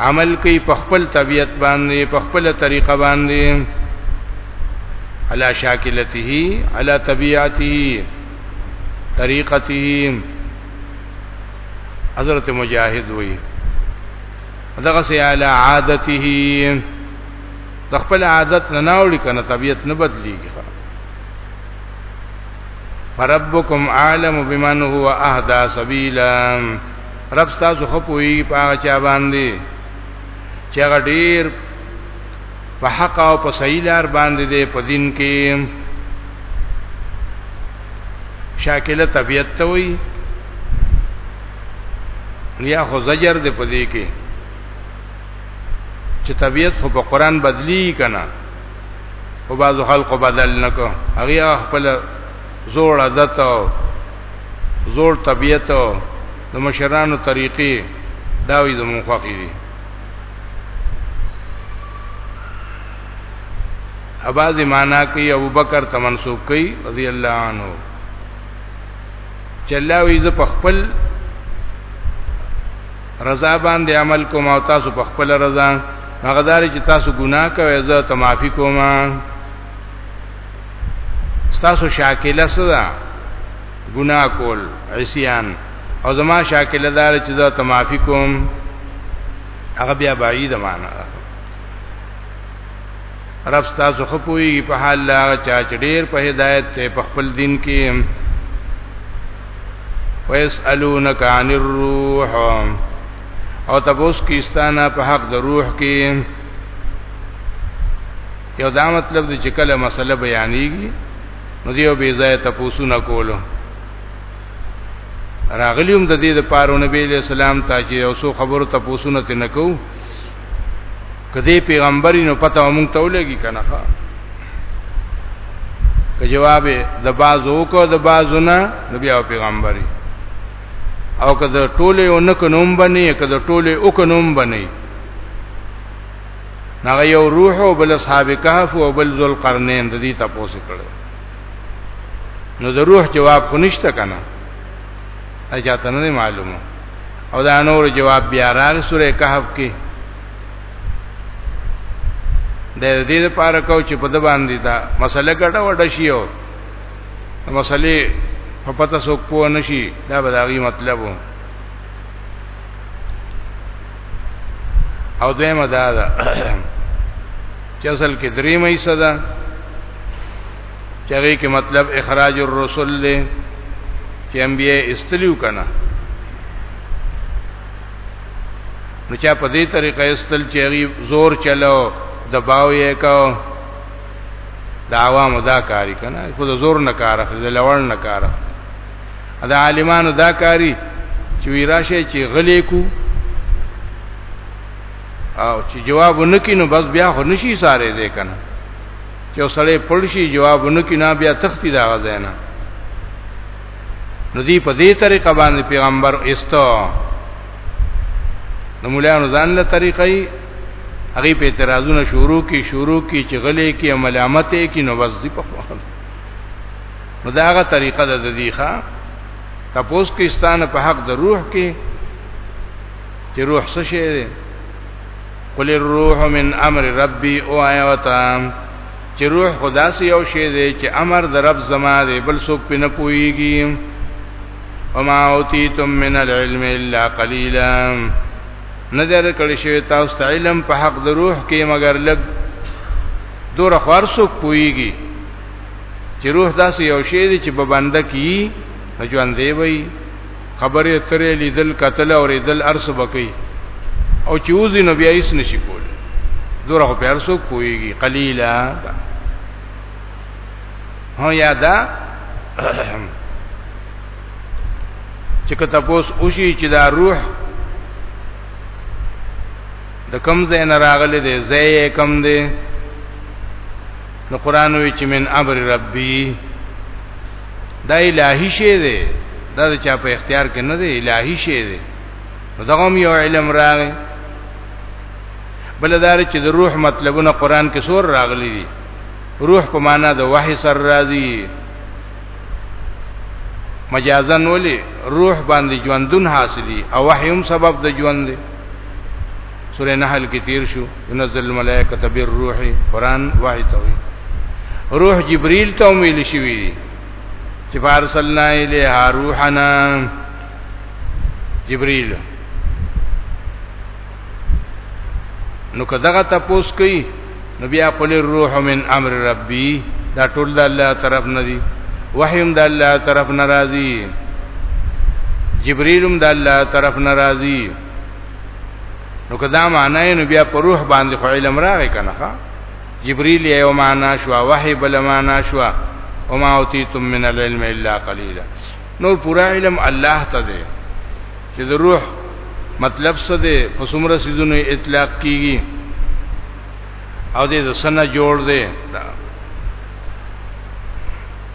عمل کوي په خپل طبیعت باندې په خپل طریقه باندې علی شاکلته علی طبیعته طریقته حضرت مجاهد وی دغه سي علی عادته د خپل عادت نه ناوړي کنه طبيعت نه بدليږي فربکم عالم بمن هو اهدا سبیلا رب تاسو خو پوي په هغه چا باندې چې هغه ډیر په حق او په صحیح لار باندې دی په دین کې شاکله طبیعت ته وي یا خو زجر دی په دې کې چې طبیعت خو په قران بدلی کنا او بعضو خلق بدل نکو هغه خپل زوړ عادت او زوړ طبیعت او د مشرانو طریقې داوی زمون خوخي دي اباز معنا کوي ابو بکر ته منسوب کوي رضی الله عنه چلاوي ز په خپل رضا باندې عمل کوم او تاسو په خپل رضا هغه دار چې تاسو ګناه کوئ زه ته معافي کوم تاسو شاکله سره ګناه کول عصيان او زما شاکله دار چې زه ته معافي کوم هغه بیا بعید معنا ده رب تاسو خپوي په حال لا چا چډیر په هدایت ته په خپل دین کې ويسالونک عن الروح او تبوس کیستانه په حق د روح کې یو دا مطلب دی چې کله مسله بیانېږي نو دیو بی ځای تاسو نه کولو راغلیوم د دې د پاره نبی له سلام ته چې یو څو خبرو ته پوسونه ته نکو کدی پیغمبرینو پته مونږ ته ولګي کنه ښا که جواب د بازو کو د بازو نه نبی او پیغمبري او که د ټوله یو نک نوم بني که د ټوله او ک نوم بني نغه یو روح او بل اصحاب کهف او بل ذل قرنین د دې تاسو کړو نو د روح جواب خو نشته کنه اجا ته نه معلومه او دا نور جواب بیا راغی سوره کهف کې د دې لپاره کو چې په د باندې دا مسله ګټه وډه شي او مسلې په پته سو کو نشي دا به دا غي مطلب وو او دیمه دا ده چې اصل کې درې مې صدا چغې کې مطلب اخراج الرسل له چې انبیاء استلیو کنا نو چا په دې طریقه استل چې زور چلو دباو یې کو دا عوام دا کاری کنه خود زور نه کار اخلي لوړ نه کار اخلي دا عالمانو دا کاری چې وی راشه چې غلې کو او چې جواب نکینو بس بیا خو نشي ساره دې کنه چې سړی پړ شي جواب نکینا بیا تختی دا غزاینه نو دی په دې طریقه باندې پیغمبر استو نو مولانو ځان له طریقې هغه په اعتراضونه شروع کی شروع کی چې غلې کی عمل عامته کی نو بس دی په خپل نو دا هغه طریقه ده د دې ښا تپوس کې ستانه په حق د روح کې چې روح څه شي ده قل الروح من امر ربي او آیاتا چې روح خدا سي یو شی ده چې امر د رب زما ده بل څوک پې نه پويږي وما اوتیتم من العلم الا قليلا نظر کړی شوی تاسو ته علم په حق د روح کې مگر لګ دور خور څوک پويږي چې روح داسې یو شی دی چې په بنده کې ژوند دی وي خبرې ترې لیدل قتل او ریدل ارس بکی او چې وزي نو بیا هیڅ نشي کول دوره په ارسو کویږي قلیلا هو یادا چې کته پوس اوشي چې دا روح د کم زین راغله دی زې کم دی نو قران وی چې من امر ربي دا الهي شی دی دا د چا په اختیار کې نه دی الهي شی دی نو دا هم یو علم راغی بلدار چې د روح مطلبونه قران کې سور راغلي دي روح په معنا د وحي سر راځي مجازن ولی روح باندې ژوندون حاصلي او وحي هم سبب د ژوند دی سورې نحل کې تیر شو ينزل الملائکه بالروح قران وحی ته وی روح جبريل ته ویل شوی دی چې فارسلنا الیها روحنا جبريل نو کداغه تاسو کوي نو بیا قل الروح من امر ربي دا ټول د الله طرف نه دي وحیم د الله طرف ناراضي جبريلم د الله طرف ناراضي نو کدا معنی نو بیا په روح باندې خو علم راغی کنه ښا جبريل یو معنا شو وحي بل معنا شو او ما اوتیتم من العلم الا قليلا نور پورا علم الله ته دی چې د روح مطلب څه دی په څومره سيزونو اطلاق کیږي او دې د سنه جوړ دی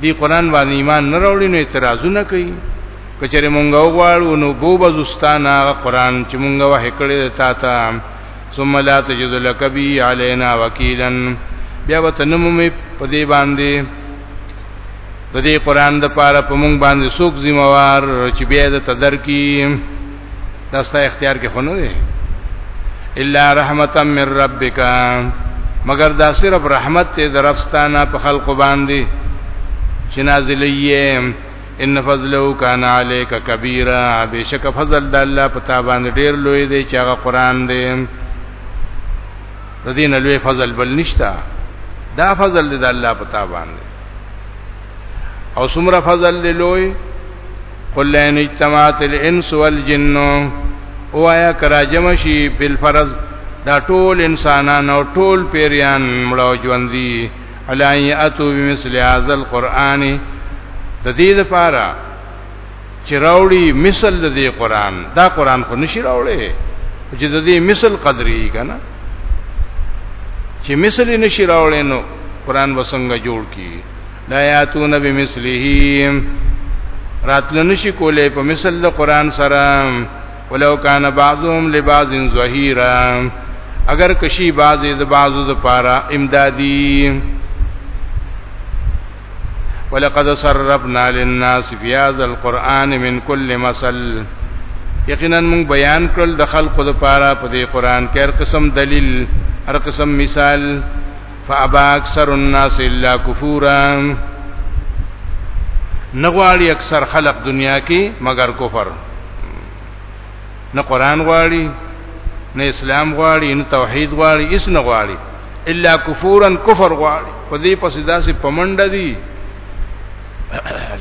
دی قران باندې ایمان نه راوړي نو اعتراضونه کوي کچره مونږ وغواړو نو بو بزستانه قران چې مونږ وه کړی تا ته ثم لا تجد لك بي علينا وكيلا بیا وتنم می په دې باندې د دې قران د پاره په مونږ باندې څوک ذمہوار چې بیا د تدر کی دا ستا اختیار کې خونه دی الا رحمتا من ربک مگر دا صرف رحمت ته درفستانه په خلق باندې چې نازلې ان فضلو کان علیک کبیره بشک فضل د الله په تا باندې ډیر لوی دی چې هغه قران دی د دین لوی فضل بل نشتا دا فضل دی د الله په تا باندې او سمره فضل دی لوی قل لئن اجتمعت الانس والجن او آیا کرا جمع شي بل فرض دا ټول انسانان او ټول پیریان مړو ژوند دي علای اتو بمثل هذا القرآن د دې لپاره چې راوړي مثل د دې قرآن دا قرآن خو نشي راوړي چې د دې مثل قدرې کنا چې مثل نشي راوړي نو قرآن وسنګ جوړ کی لا یاتون بمثله راتلنه شي کولای په مثل د قران سره ولو کان بعضهم لبعض ظهیرا اگر کشي بعضی د بعضو د پاره امدادي ولقد صرفنا للناس في هذا القرآن من كل مثل یقینا موږ بیان کړل د خلقو د پاره په دې قران کې هر قسم دلیل هر قسم مثال فابا اکثر الناس الا کفورا نغواړي اکثر خلق دنیا کې مگر کفر نه قران غواړي نه اسلام غواړي نه توحید غواړي هیڅ نه غواړي الا کفورا کفر غواړي په دې پسې داسې پمنډ دي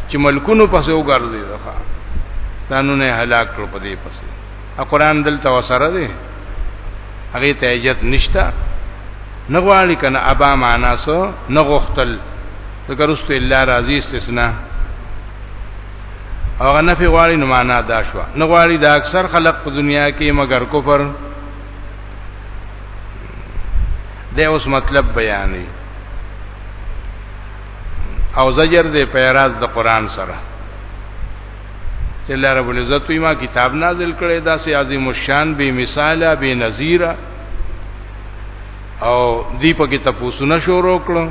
چې ملکونو پسې وګرځي ځخه تانو نه هلاک کړ په دې پسې قرآن دلته وسره دی هغه ته اجازه نشته نغواړي کنه ابا معنا سو نغختل ذکر است الا راضی استثناء هغه نه په غواړي نو معنا دا شو نغواړي دا اکثر خلق په دنیا کې مگر کفر د اوس مطلب بیانې او زجر دې پیراز د قران سره چې الله رب العزت وی ما کتاب نازل کړي دا سي عظیم الشان به مثاله به نذیره او دی په کې تاسو نه شروع کړو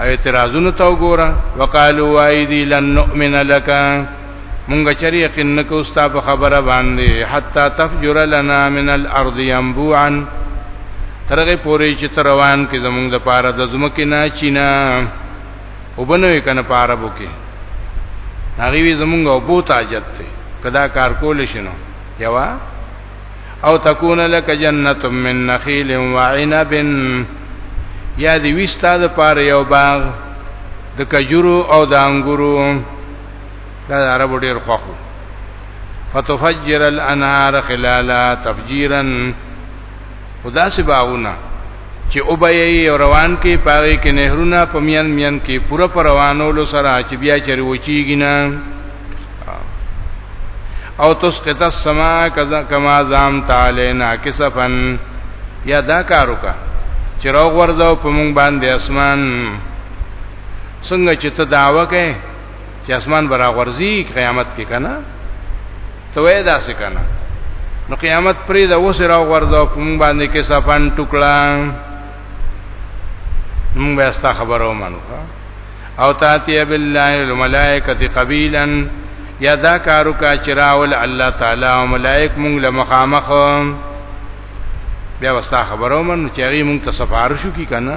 اعتراضونه تا وګوره وقالو وایدی لن نؤمن لك مونږ چری یقین نکو استا په خبره باندې حتا تفجر لنا من الارض ينبوعا ترغه پوری چې تروان کې زمونږ د پاره د زمکه نه چینا وبنوي کنه په عربو کې هغه وی زمونږ او بو تاجت ته کدا کار کول شنو یوا او تکون لک جنت من نخیل و عنب یا دی وستا د پاره یو باغ د کجورو او د انګورو دا عربو ډیر خوخو فتفجر الانهار خلالا تفجیرا خدا سي باغونه چې او به یې روان کې پاره کې نهرونه په میان میان کې پوره پر روانولو سره چې بیا چری وچیږي نه او تسقط السما کما زام تعالی نا کسفن یا دا کارو کا چې راغ ورځو په مونږ باندې اسمان څنګه چې ته داوا کې چې اسمان برا غورځي قیامت کې کنه ته وې دا څه کنه نو قیامت پرې دا اوس را غورځو په مونږ باندې کې صفان ټوکړه مونږ به ستا خبرو منو او تاتی بالله الملائکه قبیلا یا دا کارو کا چراول الله تعالی او ملائک مونږ له مخامخ بیا وستا خبرو منو چې هغه مونږ ته سفارشو کی کنه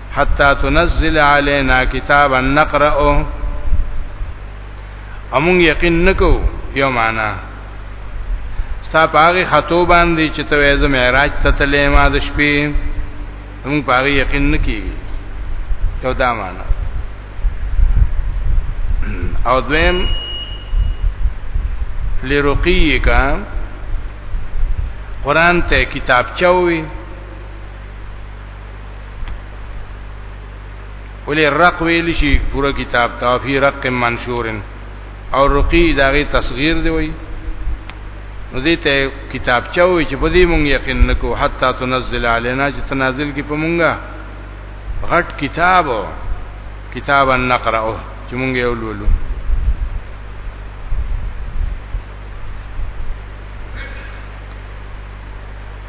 حتا تنزل علينا کتابا نقرأه امون یقین نکو یو معنا ستا پاغي خطو باندې چې ته وې معراج ته تلې ما د شپې هم پاغي یقین نکي یو دا معنا او دویم لرقی کا قران ته کتاب چوي ولې رق ویل شي پورا کتاب تافی رق منشورن او رقی داغه تصغیر دی وای نو دې ته کتاب چوي چې په دې مونږ یقین نکو حتا تنزل علینا چې تنازل کې په مونږه غټ کتاب کتاب نقرأه چې مونږ یې ولولو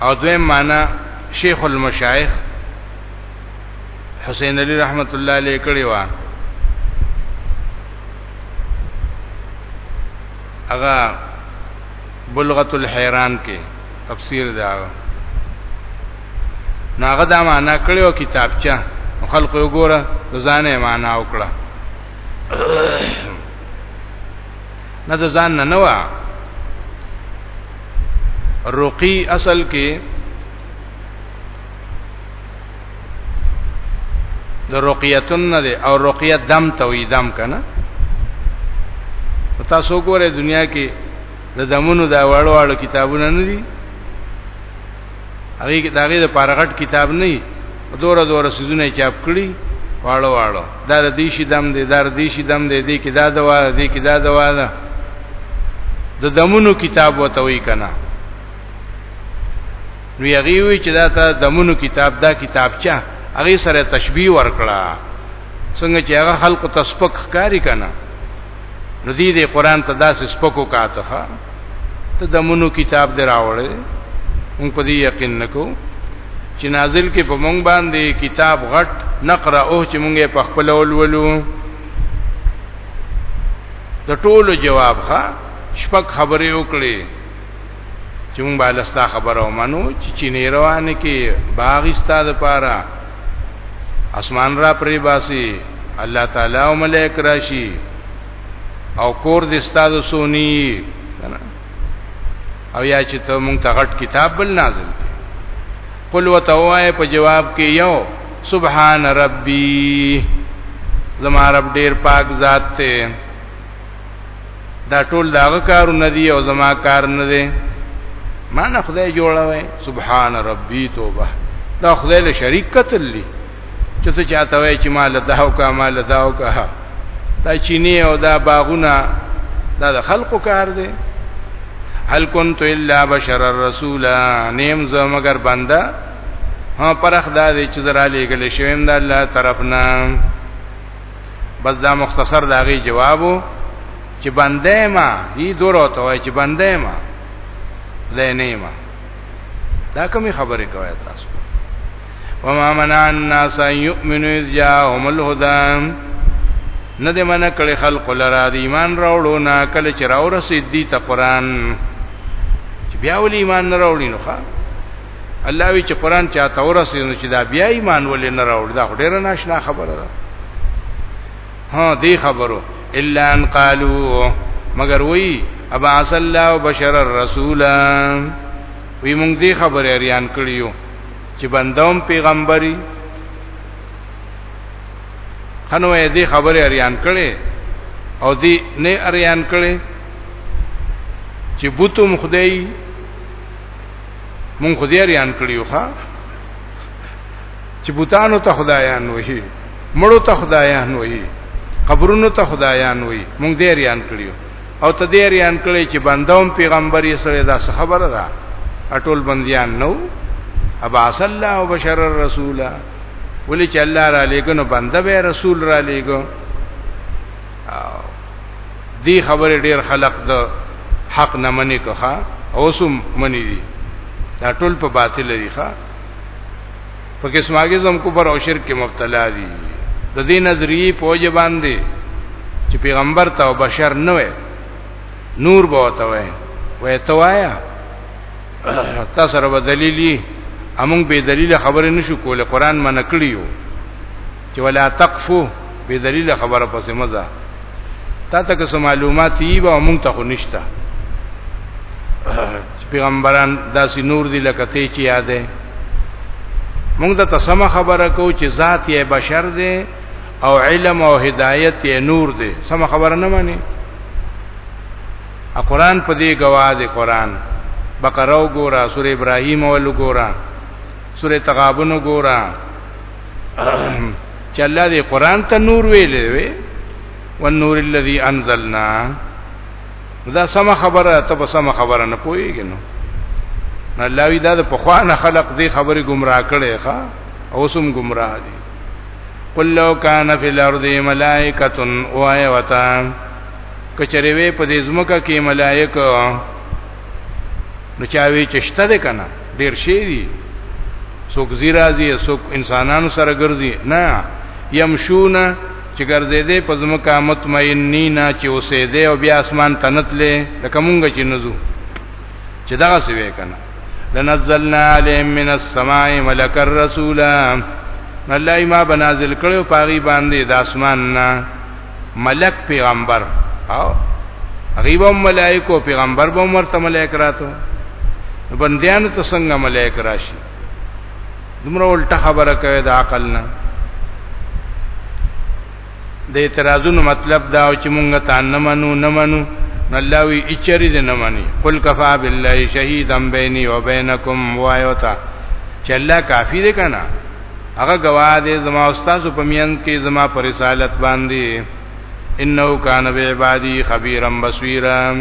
او دویم معنا شیخ المشایخ حسین علی رحمت الله علیه کړي وا اغا بلغت الحیران کې تفسیر دا ناغه دا معنا کړي او کتابچه خلق یو ګوره ځانه معنا وکړه نه د ځان نه نوا رقی اصل کې د رقیتن نه دی او رقیت دم ته وي دم کنه تاسو ګوره دنیا کې د دمونو دا وړو وړو کتابونه نه دي هغه داغه د پارغټ کتاب نه دور دور سيزونه چاپ کړي واړو واړو دا د دې شي دم دې دار دې شي دم دې دې کې دا دوا دې کې دا دوا ده د دمونو کتاب وته وی کنه نو یغي وی چې دا ته دمونو کتاب دا کتابچه هغه سره تشبیه ورکړه څنګه چې هغه خلق تسبق کاری کنه نو دې دې قران ته داسې سپکو کاته ته دمنو کتاب دې راوړې مونږ په دې یقین نکو چې نازل کې په مونږ باندې کتاب غټ نقره او چې مونږه په خپل ولولو د ټولو جواب ښا شپږ خبرې وکړي چې مونږ باید ستا خبره ومنو چې چینه روانه کې باغ استاد پاره اسمان را پرې باسي الله تعالی او ملائک راشي او کور دې استاد سونی او یا چې ته مونږ ته غټ کتاب بل نازل کړي قل وتوای په جواب کې یو سبحان ربي زما رب ډیر پاک ذات ته دا ټول داغه کارونه دي او زما کار نه دي ما نه خدای جوړوي سبحان ربي توبه دا خدای له شریک قتل لي چې څه چاته وای چې مال داو کا مال داو کا دا چینه او دا باغونه دا د خلقو کار دی هل كنت الا بشر الرسول نیم زه مگر بنده ها پرخ دا دی چې درا لېګل شویم د الله طرفنا بس دا مختصر دا غي جوابو چې بندې ما یي دورو ته وای چې بندې ما لینې ما دا کومي خبرې کوي تاسو وما منع الناس ان يؤمنوا اذ جاءهم الهدى نه دې منع کړي خلق لرا دي ایمان راوړو نه کله چې راو رسید دي ته قران چې بیا ول ایمان نه راوړي نو ښا الله وی چې قران چا ته ورسېنو چې دا بیا ایمان ولې نه راوړ دا ډېر ناشنا خبره ده ها دې خبرو الا ان قالو مگر وی ابا صلی الله بشر الرسول وی مونږ دې خبره ریان کړیو چې بندوم پیغمبري خنو یې دې خبره ریان کړي او دې نه ریان کړي چې بوتم خدای مونږ خو دې ریان کړیو ښا چې بوتانو ته خدایان وې مړو ته خدایان وې قبرونو ته خدایان وې مونږ دې ریان کړیو او ته دې ریان کړی چې بندوم پیغمبر یې سره دا خبره ده اټول بندیان نو ابا صلی الله وبشر الرسول ولی چې الله را لېګنو بنده به رسول را لېګو دی خبره ډیر خلق د حق نه منی کوه اوسم منی دي دا ټول په باطل دي ښا په قسماګه زم کو پر او شرک کې مبتلا دي د دې نظریه پوج باندې چې پیغمبر ته او بشر نه وي نور به وته وي وې توایا تاسو سره دلیلی امون به دلیل خبره نشو کوله قران منکړیو چې ولا تقفو به دلیل خبره پسې مزه تا ته که معلومات یي به مونږ ته خو نشته پیغمبران داسې نور دي لکه ته چې یادې مونږ ته تسمه خبره کو چې ذات یې بشر دی او علم او هدایت یې نور دی سم خبره نه مانی ا قران په دې گواه دی قران بقره وګوره سوره ابراهیم ول وګوره سوره تغابن وګوره چې الله دې قران ته نور ویلې وي والنور الذي انزلنا دا سم خبره ته په سم خبره نه پويږي نو الله وی دا د پخوانه خلق دې خبره گمراه کړي ښا او سم گمراه دي قل لو کان فی الارض ملائکۃ و ایوتا کچری وی په دې زمکه کې ملائکه نو چاوي چشته ده کنه ډیر شي دي څوک زیرازي څوک انسانانو سره ګرځي نه يمشون چې ګرځې دې په زمکه مطمئنینا چې اوسې دې او بیا اسمان تنتلې لکه مونږ چې نزو چې دغه څه وې کنه لنزلنا عليهم من السماء ملك الرسول الله ما بنازل کړو پاغي باندې د اسمان نه ملک پیغمبر او غیب ملائکه پیغمبر به مرته ملائک راتو بندیانو ته څنګه ملائک راشي دومره الټه خبره کوي د عقل نه د اعتراضونو مطلب دا او چې مونږ ته نه منو نه منو الله وی اچری دې نه مني قل کفا بالله شهیدم بیني و بینکم وایوتا چې الله کافی دې کنه هغه گواه دی زما استاد په میان کې زما پر رسالت باندې انه کان به عبادی خبیرا بصیرا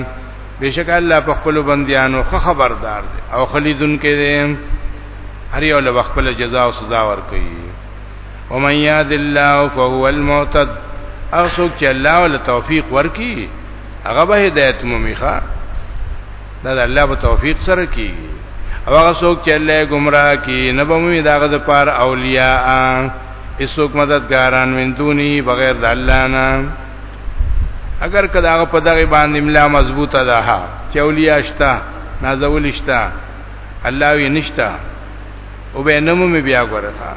بشک الله په خپل بندیانو خو خبردار دی او خلیدون کې دی هر یو له خپل جزاء او سزا ور کوي او من یاد الله فهو المعتد او څوک چې الله ول توفیق ورکي هغه به هدایت مومي ښا دا د الله په توفیق سره کیږي او هغه څوک چې الله گمراه کی نه به موږ داغه د پار اولیاء ایسوک مددګاران من دونی بغیر د الله نه اگر کدا هغه په دغه باندې املا مضبوطه ده چې اولیاء شتا نازول شتا الله وی نشتا او به نمو می بیا ګورخه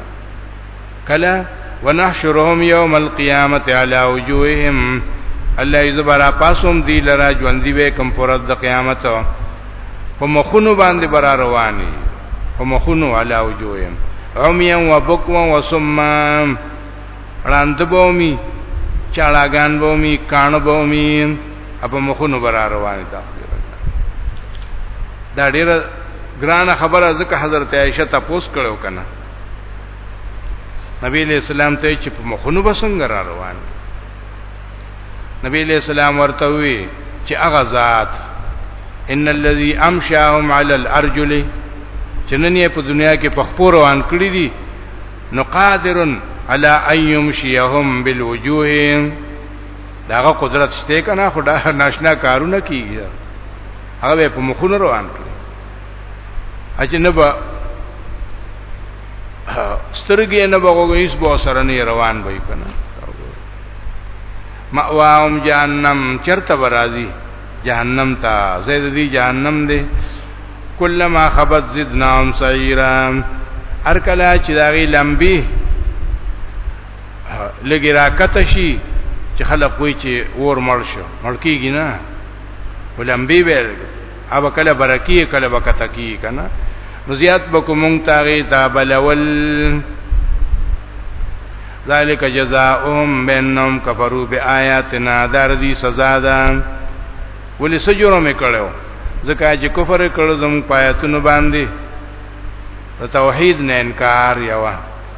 کلا ونحشرهم یوم القیامت علی وجوههم الله یذبرا پاسوم دی لرا ژوند دی وې کم پرد د قیامت په مخونو باندې برا رواني په مخونو علی وجوههم عمیا و بکوا و سمام راند بومی چالاګان بومی کان بومی په مخونو برا رواني دا دا ډیره ګرانه خبره ځکه حضرت عائشه تاسو کړو کنه نبی علیہ السلام ته چې په مخونو بسنګ را روان نبی علیہ السلام ورته وی چې هغه ذات ان الذي امشاهم على الارجل چې نن یې په دنیا کې په خپور روان کړی دي نو قادرن علی ان یمشیهم بالوجوه داغه قدرت شته کنه خدا ناشنا کارونه کیږي هغه په مخونو روان کړی اجنبا سترګې نه بغوږیس بو سره نه روان وای کنه مأواهم جهنم چرته برازي جهنم تا زید دی جهنم دی کلمہ خبت زدناهم سعیرا هر کله چې داغي لمبي لګی راکته شي چې خلک وای چې اور مړ شو مړ کیږي نه ولمبي به او کله برکی کله وکته کی کنه نو زیات بکو مونږ تاغه دا بلول ذالک جزاؤهم بینهم کفروا بیااتنا دار دی سزا ده ولی سجرم کړو ځکه چې کفر کړو زم پایتونو باندې توحید نه انکار یوا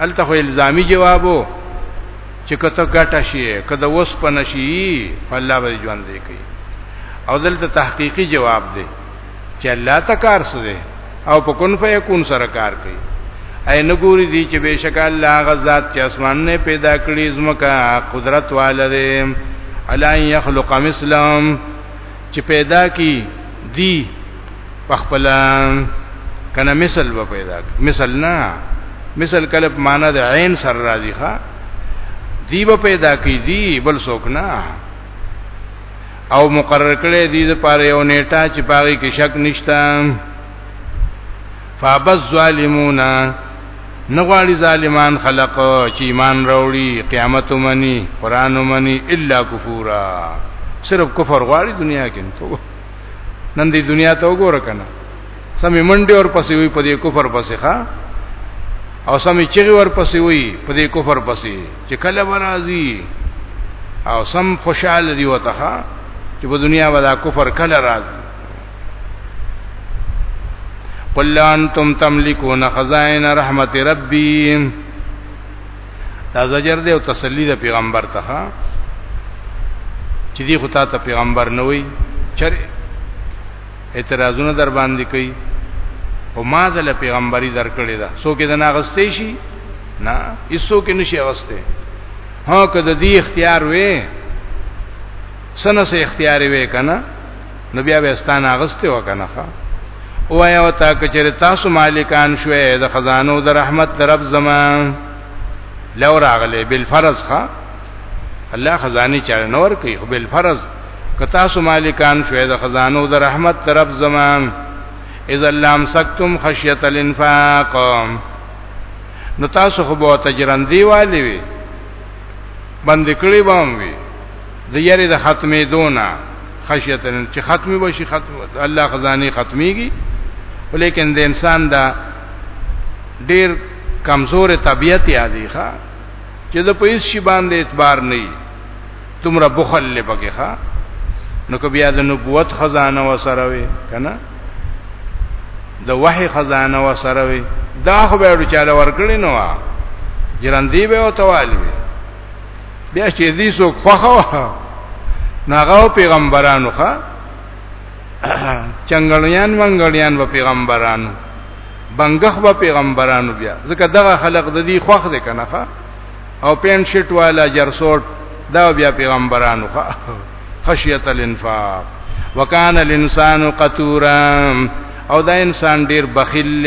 هلته خو الزامي جوابو چې کته ګټه شي کده وس په نشي الله به ژوند دی کوي او دلته تحقیقی جواب دی چې الله تکار سره او په کن فیکون سره کار کوي اي نګوري دي چې بشک الله غزاد چې اسمان نه پیدا کړی زمکا قدرت والده الا يخلق مثلهم چې پیدا کی دی په خپل کنه مثل و پیدا کی مثل نه مثل کله په معنا د عین سر راځي ښا دی و پیدا کی دی بل څوک نه او مقرر کړي دی د پاره یو نیټه چې پاره کې شک نشته فابز ظالمون نغواړي ظالمان خلق چې ایمان راوړي قیامت ومني قران ومني الا کفورا صرف کفر غواړي دنیا کې ته نن دې دنیا ته وګوره کنه سمې منډي اور پسې وي په دې کفر پسې ښا او سمې چیغي ور پسې وي په دې کفر پسې چې کله ورازي او سم خوشاله دی وته چې په دنیا ودا کفر کله راځي قل انتم تملكون خزائن رحمت ربي دا زجر دی او تسلی د پیغمبر ته چې دی خو ته پیغمبر نه وي چر اعتراضونه در باندې کوي او ما دل پیغمبري درکړې ده سو کې د ناغستې شي نه ایسو کې نشي اغسته ها کده دی اختیار وې سنه سه اختیار وې کنه نو بیا به ستانه اغسته وکنه وایا او تا کچره تاسو مالکان شوي د خزانو د رحمت طرف زمان لو راغله بالفرض ښا الله خزاني چاره نور کوي خو بالفرض که تاسو مالکان شوي د خزانو د رحمت طرف زمان اذا لم سکتم خشیت الانفاق نو تاسو خو به تجرندی والی وي بند کړی بام وي د یری د ختمې دونه خشیت چې ختمي وشي ختم الله خزانه ختميږي ولیکن د انسان دا ډیر کمزور طبیعت یادی ښا چې د پیس شی باندې اعتبار نه تمره بخل لبګه ښا نو که بیا د نبوت خزانه وسره وي کنه د وحي خزانه وسره وي دا خو به ورچاله ورکړي نو جرندې به او توالوي بیا چې دې څوک خوخه ناغه پیغمبرانو ښا چنګړیان منګړیان و پیغمبرانو بنګخ و پیغمبرانو بیا ځکه دغه خلق د دې خوخ دې کنه ښا او پین شټ والا جرسوټ دا بیا پیغمبرانو ښا خشیت الانفاق وکانه الانسان قتورا او دا انسان ډیر بخیل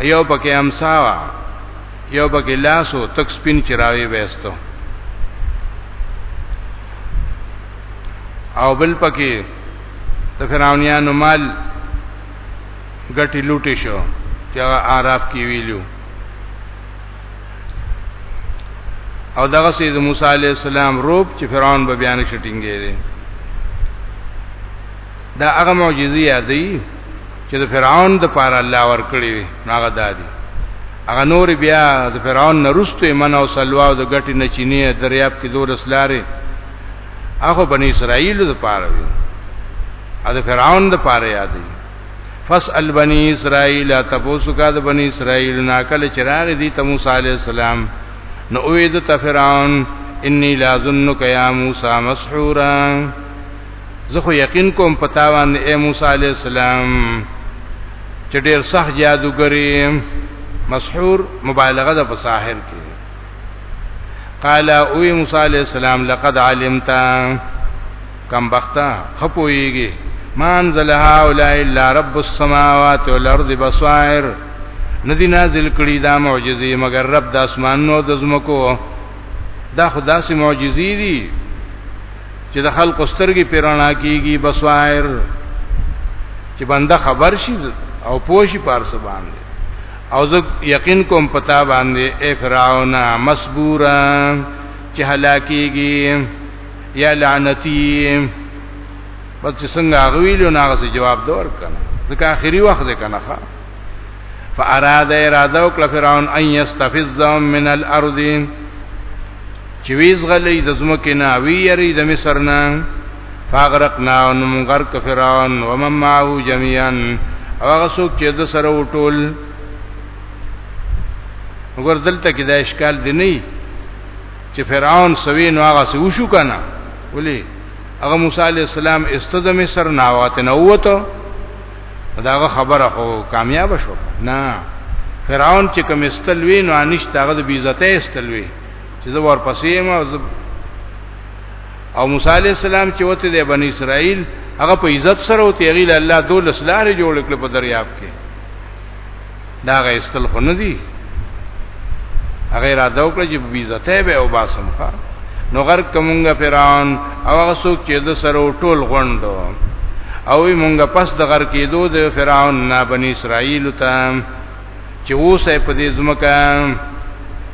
یو پکې امساوا یو پکې لاسو تک سپین چراوي وېستو او بل پکې د فرعونانو مال ګټي لوټي شو چې هغه عراف کې ویلو او دغه سید موسی علی السلام روپ چې فرعون به بیان شټینګې دي دا هغه معجزې یادې چې د فرعون د پاره الله ور کړی وي هغه دادی هغه نور بیا د فرعون نرستو ایمان او سلوا او د غټي نچینه دریاب کې دولس لارې هغه بنی اسرائیل د پاره وي ا د فرعون د پاره یادې فاسال بنی اسرائیل تاسو کا د بنی اسرائیل ناکل چراغ دي ته موسی علی السلام نو اوید ته فرعون انی لا ظنک یا موسی مسحورا زه خو یقین کوم پتا باندې اے موسی علی السلام چې ډیر سخت جادوګری مسحور مبالغه ده په ساحر کې قال او موسی علی السلام لقد علمت کم بختا خپويږي مان زلها اولای الا رب السماوات والارض بصائر ندی نازل کړي دا معجزې مگر رب د اسمانونو د زمکو دا خدا سي معجزې دي چې د خلق سترګې پیرانا کیږي بصائر چې بنده خبر شي او پوشي پارس باندې او زه یقین کوم پتا باندې اے فرعون مسبورا چې هلاکیږي یا لعنتی پس څنګه غویلو ناغه جواب دور کنه ځکه اخیری وخت ده کنه فاراد اراده وکړه فرعون ان یستفزهم من الارض چې ویز غلې د زمکه نه وی یری د مصر نه فاغرقنا نم غرق فرعون ومن معه جميعا او هغه څوک چې د سره وټول وګور دلته کې دا اشکال دی نه چې فرعون سوي نو هغه سو شو کنه ولی هغه موسی عليه السلام استد مصر نه واته نه وته داغه خبره خو کامیاب شو نه فرعون چې کوم استلوي نو انشته هغه د بیزته استلوي چې زه ورپسې ما او موسی علی السلام چې وته د بنی اسرائیل هغه په عزت سره او تیغیل الله دولس لارې جوړ کړ په دریاب کې دا غي استل خو نه دي هغه را دا وکړه چې بي عزته به او باسم ښا نو غر کومګه فرعون او هغه څوک چې د سره ټول غوندو او وی مونږ پس د غر کېدو د فرعون نه بنی اسرائیل ته چې اوسه په دې ځمکه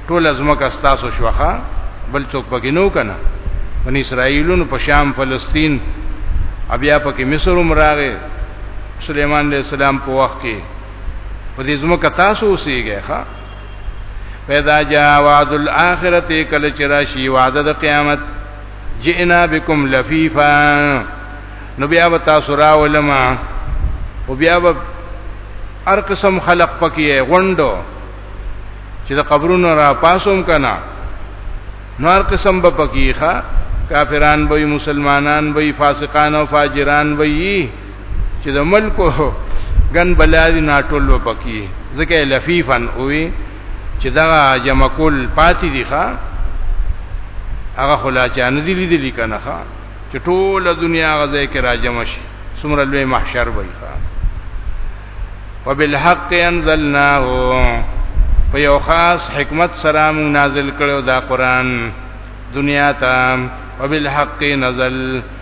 ټول ځمکه ستاسو شوخه بل څوک پکې نو کنه بنی اسرائیلونو په شام فلسطین بیا پکې مصر هم راغې سليمان عليه السلام په وخت کې په دې زموږ تاسو اوسېږئ ښا پیدا جا وعد الاخرته کله چې راشي وعده د قیامت جئنا بكم لفیفا نو بیا به تاسو راولما او بیا به هر قسم خلق پکې غوندو چې د قبرونو را پاسوم کنا نو هر قسم به پکې ښا کافران به مسلمانان به فاسقان او فاجران به چې د ملک غن بلادي ناټول وپکی ځکه لفیفن اوې چې دا جمع کول پاتې دي ښا هغه خلا چا نه دي لیدلی کنه ښا چې ټول دنیا غزه کې راجم شي څومره لوی محشر وي ښا وبالحق انزلناه په یو خاص حکمت سره موږ نازل کړو دا قران دنیا ته وبالحق نزل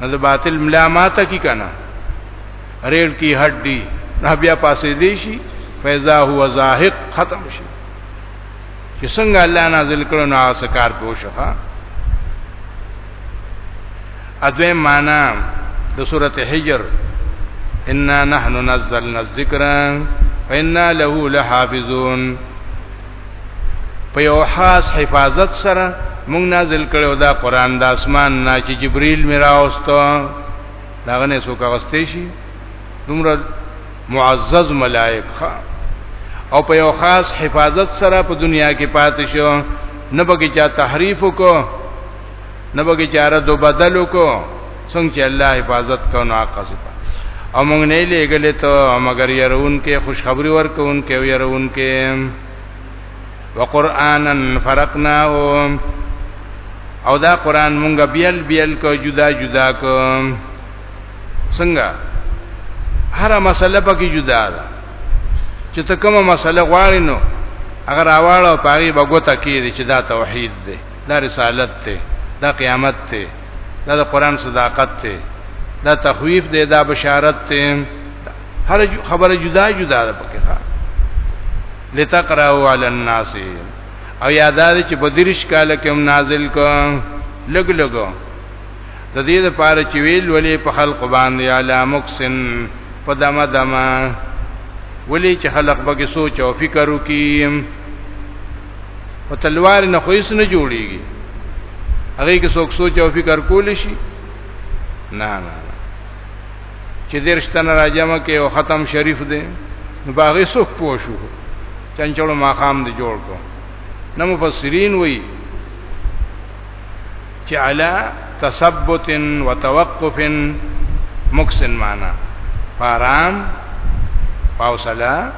نو د باطل ملا ماته کی کنه ریل کی هډی نه بیا پاسې دی شي فیضا هو زاهق ختم شي چې څنګه الله نازل کړو نو هغه کار پوښخه اځه معنا د سورته حجر انا نحن نزلنا الذکر وانا له لحافظون په یو خاص حفاظت سره موږ نازل کړو دا قران د اسمان نه چې جبرئیل میرا اوستو دا غنه سو کاغسته شي دومره معزز ملائک خا او په یو خاص حفاظت سره په دنیا کې پاتې شو نه بګی چا تحریف کو نه به چاره دو بدلو کو څنګه چې الله حفاظت کونو حق سپه او مونږ نه لګلې ته مگر يرون کې خوشخبری ورکون کې يرون کې وقرانا فرقناه او دا قران مونږه بیل بیل کو جدا جدا کو څنګه هر مسله پکې جدا ده چې ته کومه مسله غواړې نو اگر اواله پاغي بغوته کې دي چې دا توحید دی دا رسالت ته دا قیامت ته دا د قران صداقت ته دا تخویف دی دا بشارت ته هر خبره جدا جدا ده پکې ښه لتقراو علی الناس او یاداد چې په درش کال کې هم نازل کو لګ لګو د دې لپاره چې ویل ولې په خلق باندې علی مکسن په دمه دمه ولې چې خلق به سوچ او فکر وکړي په تلوار نه خو هیڅ نه جوړیږي هغه کې څوک سوچ او فکر کول شي نه نه چې درشتن راجمه کې او ختم شریف دی نو باغې څوک پوښو چنچلو مقام دی جوړ کو نو مفسرین وایي چې علا تثبت وتوقف مکسن معنا فارام فاوصله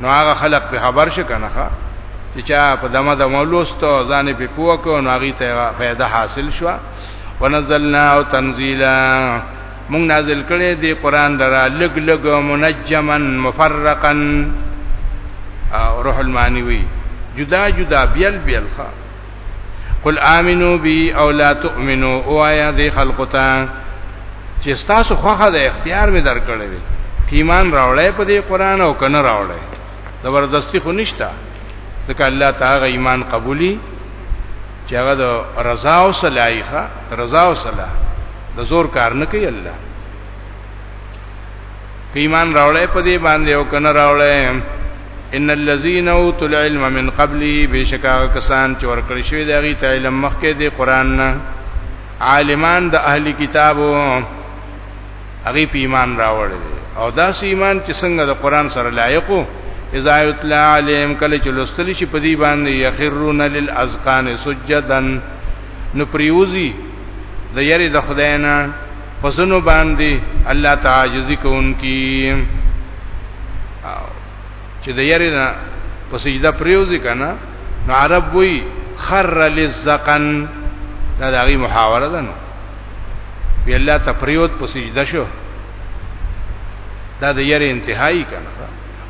نو هغه خلق په خبر شي کنه ښا چې چا په دمه د مولوستو ځان په پوه کو نو هغه ته فائدہ حاصل شو ونزلنا او تنزيلا مونږ نازل کړي دی قران درا لګ لګ منجما مفرقا روح المانی وی جدا جدا بیل بیل خا قل امنو بی او لا تؤمنو او آیا دی خلقتا چې تاسو خوخه د اختیار می درکړی دی ایمان راوړی په دې قران او کنه راوړی زبردستی خو نشتا ځکه الله تعالی ایمان قبولی چې هغه د رضا او صلاحیخه رضا او صلاح د زور کار نه کوي الله ایمان راوړی په دې باندې او کنه راوړی ان الذين اوتوا العلم من قبله بشکا کسان چې ورکړی شوی دی غی ته علم مخکې دی قران نه عالمان د اهلی کتابو هغه په ایمان راوړل او دا سی ایمان چې څنګه د قران سره لایقو اذا یتلا علیم کله چې لوستل شي په دې باندې یخرون للاذقان سجدن نو پریوزی د یری د خدای نه پسونو باندې الله تعاجزي کوونکی چې د یری نه په سجده پریوزي کنه نو عرب وی خر للزقن دا د هغه محاوره ده نو وی الله تپریوت په سجده شو دا د یری انتهایی کنه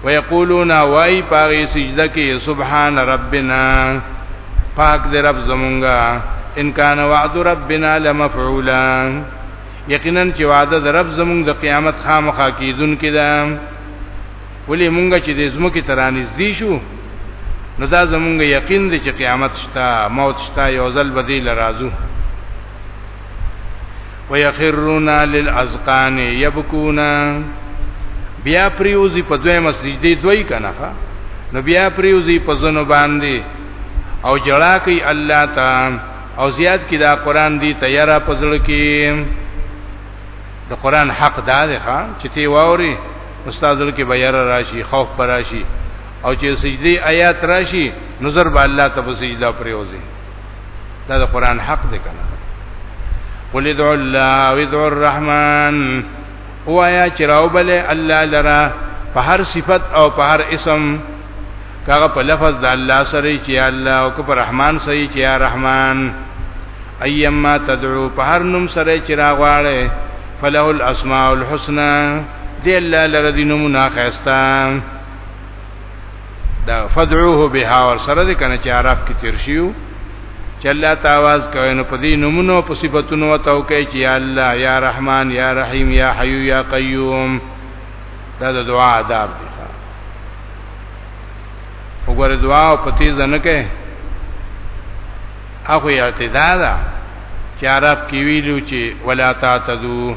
ويقولون وای پاغي سجده کې سبحان ربنا پاک دې رب زمونږه ان کان وعد ربنا لمفعولا یقینا چې وعده د رب زمونږ د قیامت خامخا کیدون کې ده ولې مونږه چې د زمکه ترانیز دی شو نو دا زمونږ یقین دی چې قیامت شته موت شته یو ځل بدیل راځو ويخرون للأذقان يبكون بیا پریوزی په دوی مسجد دی دوی کنه نو بیا پریوزی په زنو باندې او جړا کوي الله تا او زیاد کی دا قران دی تیارا پزړ کی د قران حق دا دی ها چې تی واوري استاد لکه بیار راشي خوف پر راشي او چې سجدي آیات راشي نظر به الله ته سجدا پریوزي دا د قران حق دی کنه قل ادعوا الله وادعوا الرحمن وایا چې راوبل الله لرا په هر صفت او په هر اسم کاغه په لفظ د الله سره چې الله او په رحمان سره چې یا رحمان ايما تدعو په هر نوم سره چې راغواړي فله الاسماء الحسنى دې الله لره دې نمونه خيستا دا فدعوه بها ور سره دي کنه چې عرب کې تیر شيو چې الله تعاواز کوي نو په دې نمونه او په صفاتونو او توکي چې یا الله یا رحمان یا رحیم یا حیو یا قیوم دا د دعا آداب دي وګوره دعا او پتی زنه کې اخو اعتداء ده چې عرب کې ویلو چې ولا تعتدو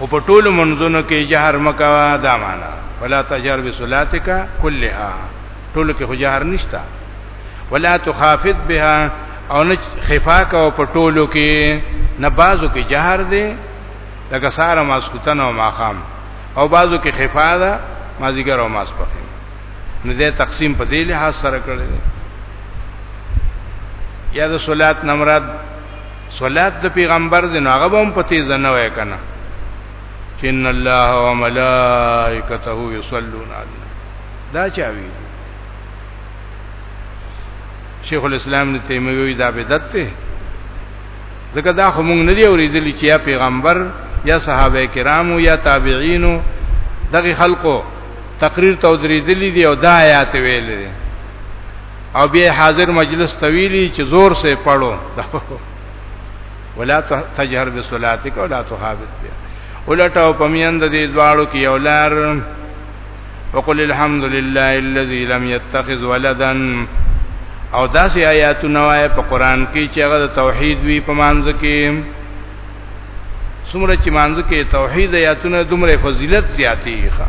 او په ټولو منځونو کې جهر مکوا دا معنا ولا تجهر بصلاتک كلها ټولو کې جهر نشتا ولا تخافت بها او نه خفا کا او په ټولو کې نه بازو کې جهر دی لکه ساره ماسکوتن او ماخام او بازو کې خفا ده مازیګر او ماسپخین نو دې تقسیم په دې لحاظ سره کړی دی یا د صلات نمراد صلات د پیغمبر دی نو هغه به هم په تیز نه وای کنه چې ان الله وملائکته یصلون علی دا چاوی شیخ الاسلام ابن تیمیه وی دا بدعت دی ځکه دا خو مونږ نه دی اوریدلی چې یا پیغمبر یا صحابه کرامو یا تابعینو دغه خلقو تقریر ته درېدلی دی او دا آیات ویل دي او بیا حاضر مجلس طویلی چې زور سه پړو ولا تجهر بصلاتک ولا تخافت بها ولټاو پمیند دې دواړو کې یو لار وقل الحمد لله الذي لم يتخذ ولدا او داسې آیاتونه وای په قران کې چې هغه د توحید وی په مانځ کې څومره چې مانځ کې توحید آیاتونه دومره فضیلت زیاتې ښه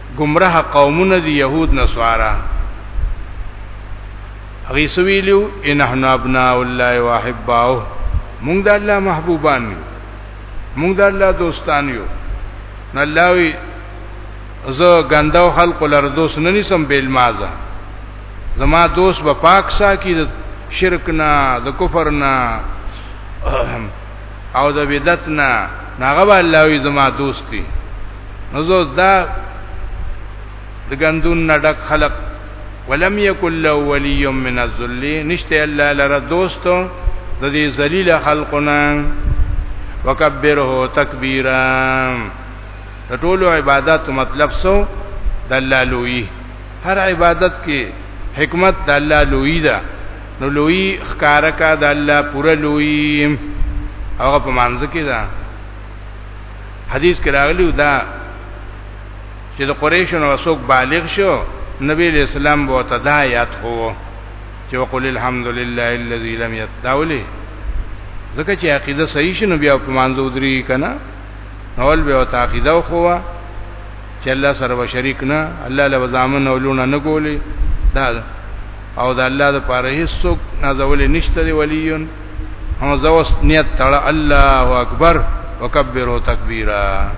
گمراه قومونه دي يهود نصارا هغه سویلو ان احنا ابناء الله واحباو مونږ د الله محبوبان یو مونږ د الله دوستان یو نه الله وی زه ګنداو خلق لر دوست نه نسم بیل مازه زما دوست به پاک ساکی د شرک نه د کفر نه او د بدعت نه هغه به الله وي زما دوست دي نو زه دا د ګندون نه ډک خلق ولم یکل له ولی من الذل نشته الله لره دوستو د دې ذلیل خلقنا وکبره تکبیرا د ټولو عبادت مطلب سو د الله لوی هر عبادت کې حکمت د الله لوی ده نو لوی خکار کا د الله پوره لوی هغه په مانځ کې ده حدیث کې راغلی دا چې د قریشو نو څوک بالغ شو نبی علیہ السلام بو تدایات هو چې وقول الحمدلله الذي لم يتداولي ځکه چې عقیده صحیح شنو بیا په مانځو دري کنه نو ول به تعقیده خو چې الله سره به شریک نه الله له ځامن او لونه نه ګولې دا او دا الله د پاره هیڅوک نازولې نشته دی ولیون هم زوس نیت تړه الله اکبر وکبروا تکبیرا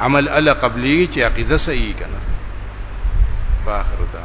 عمل الا قبلی چې عقیده صحیح کنه فاخر دا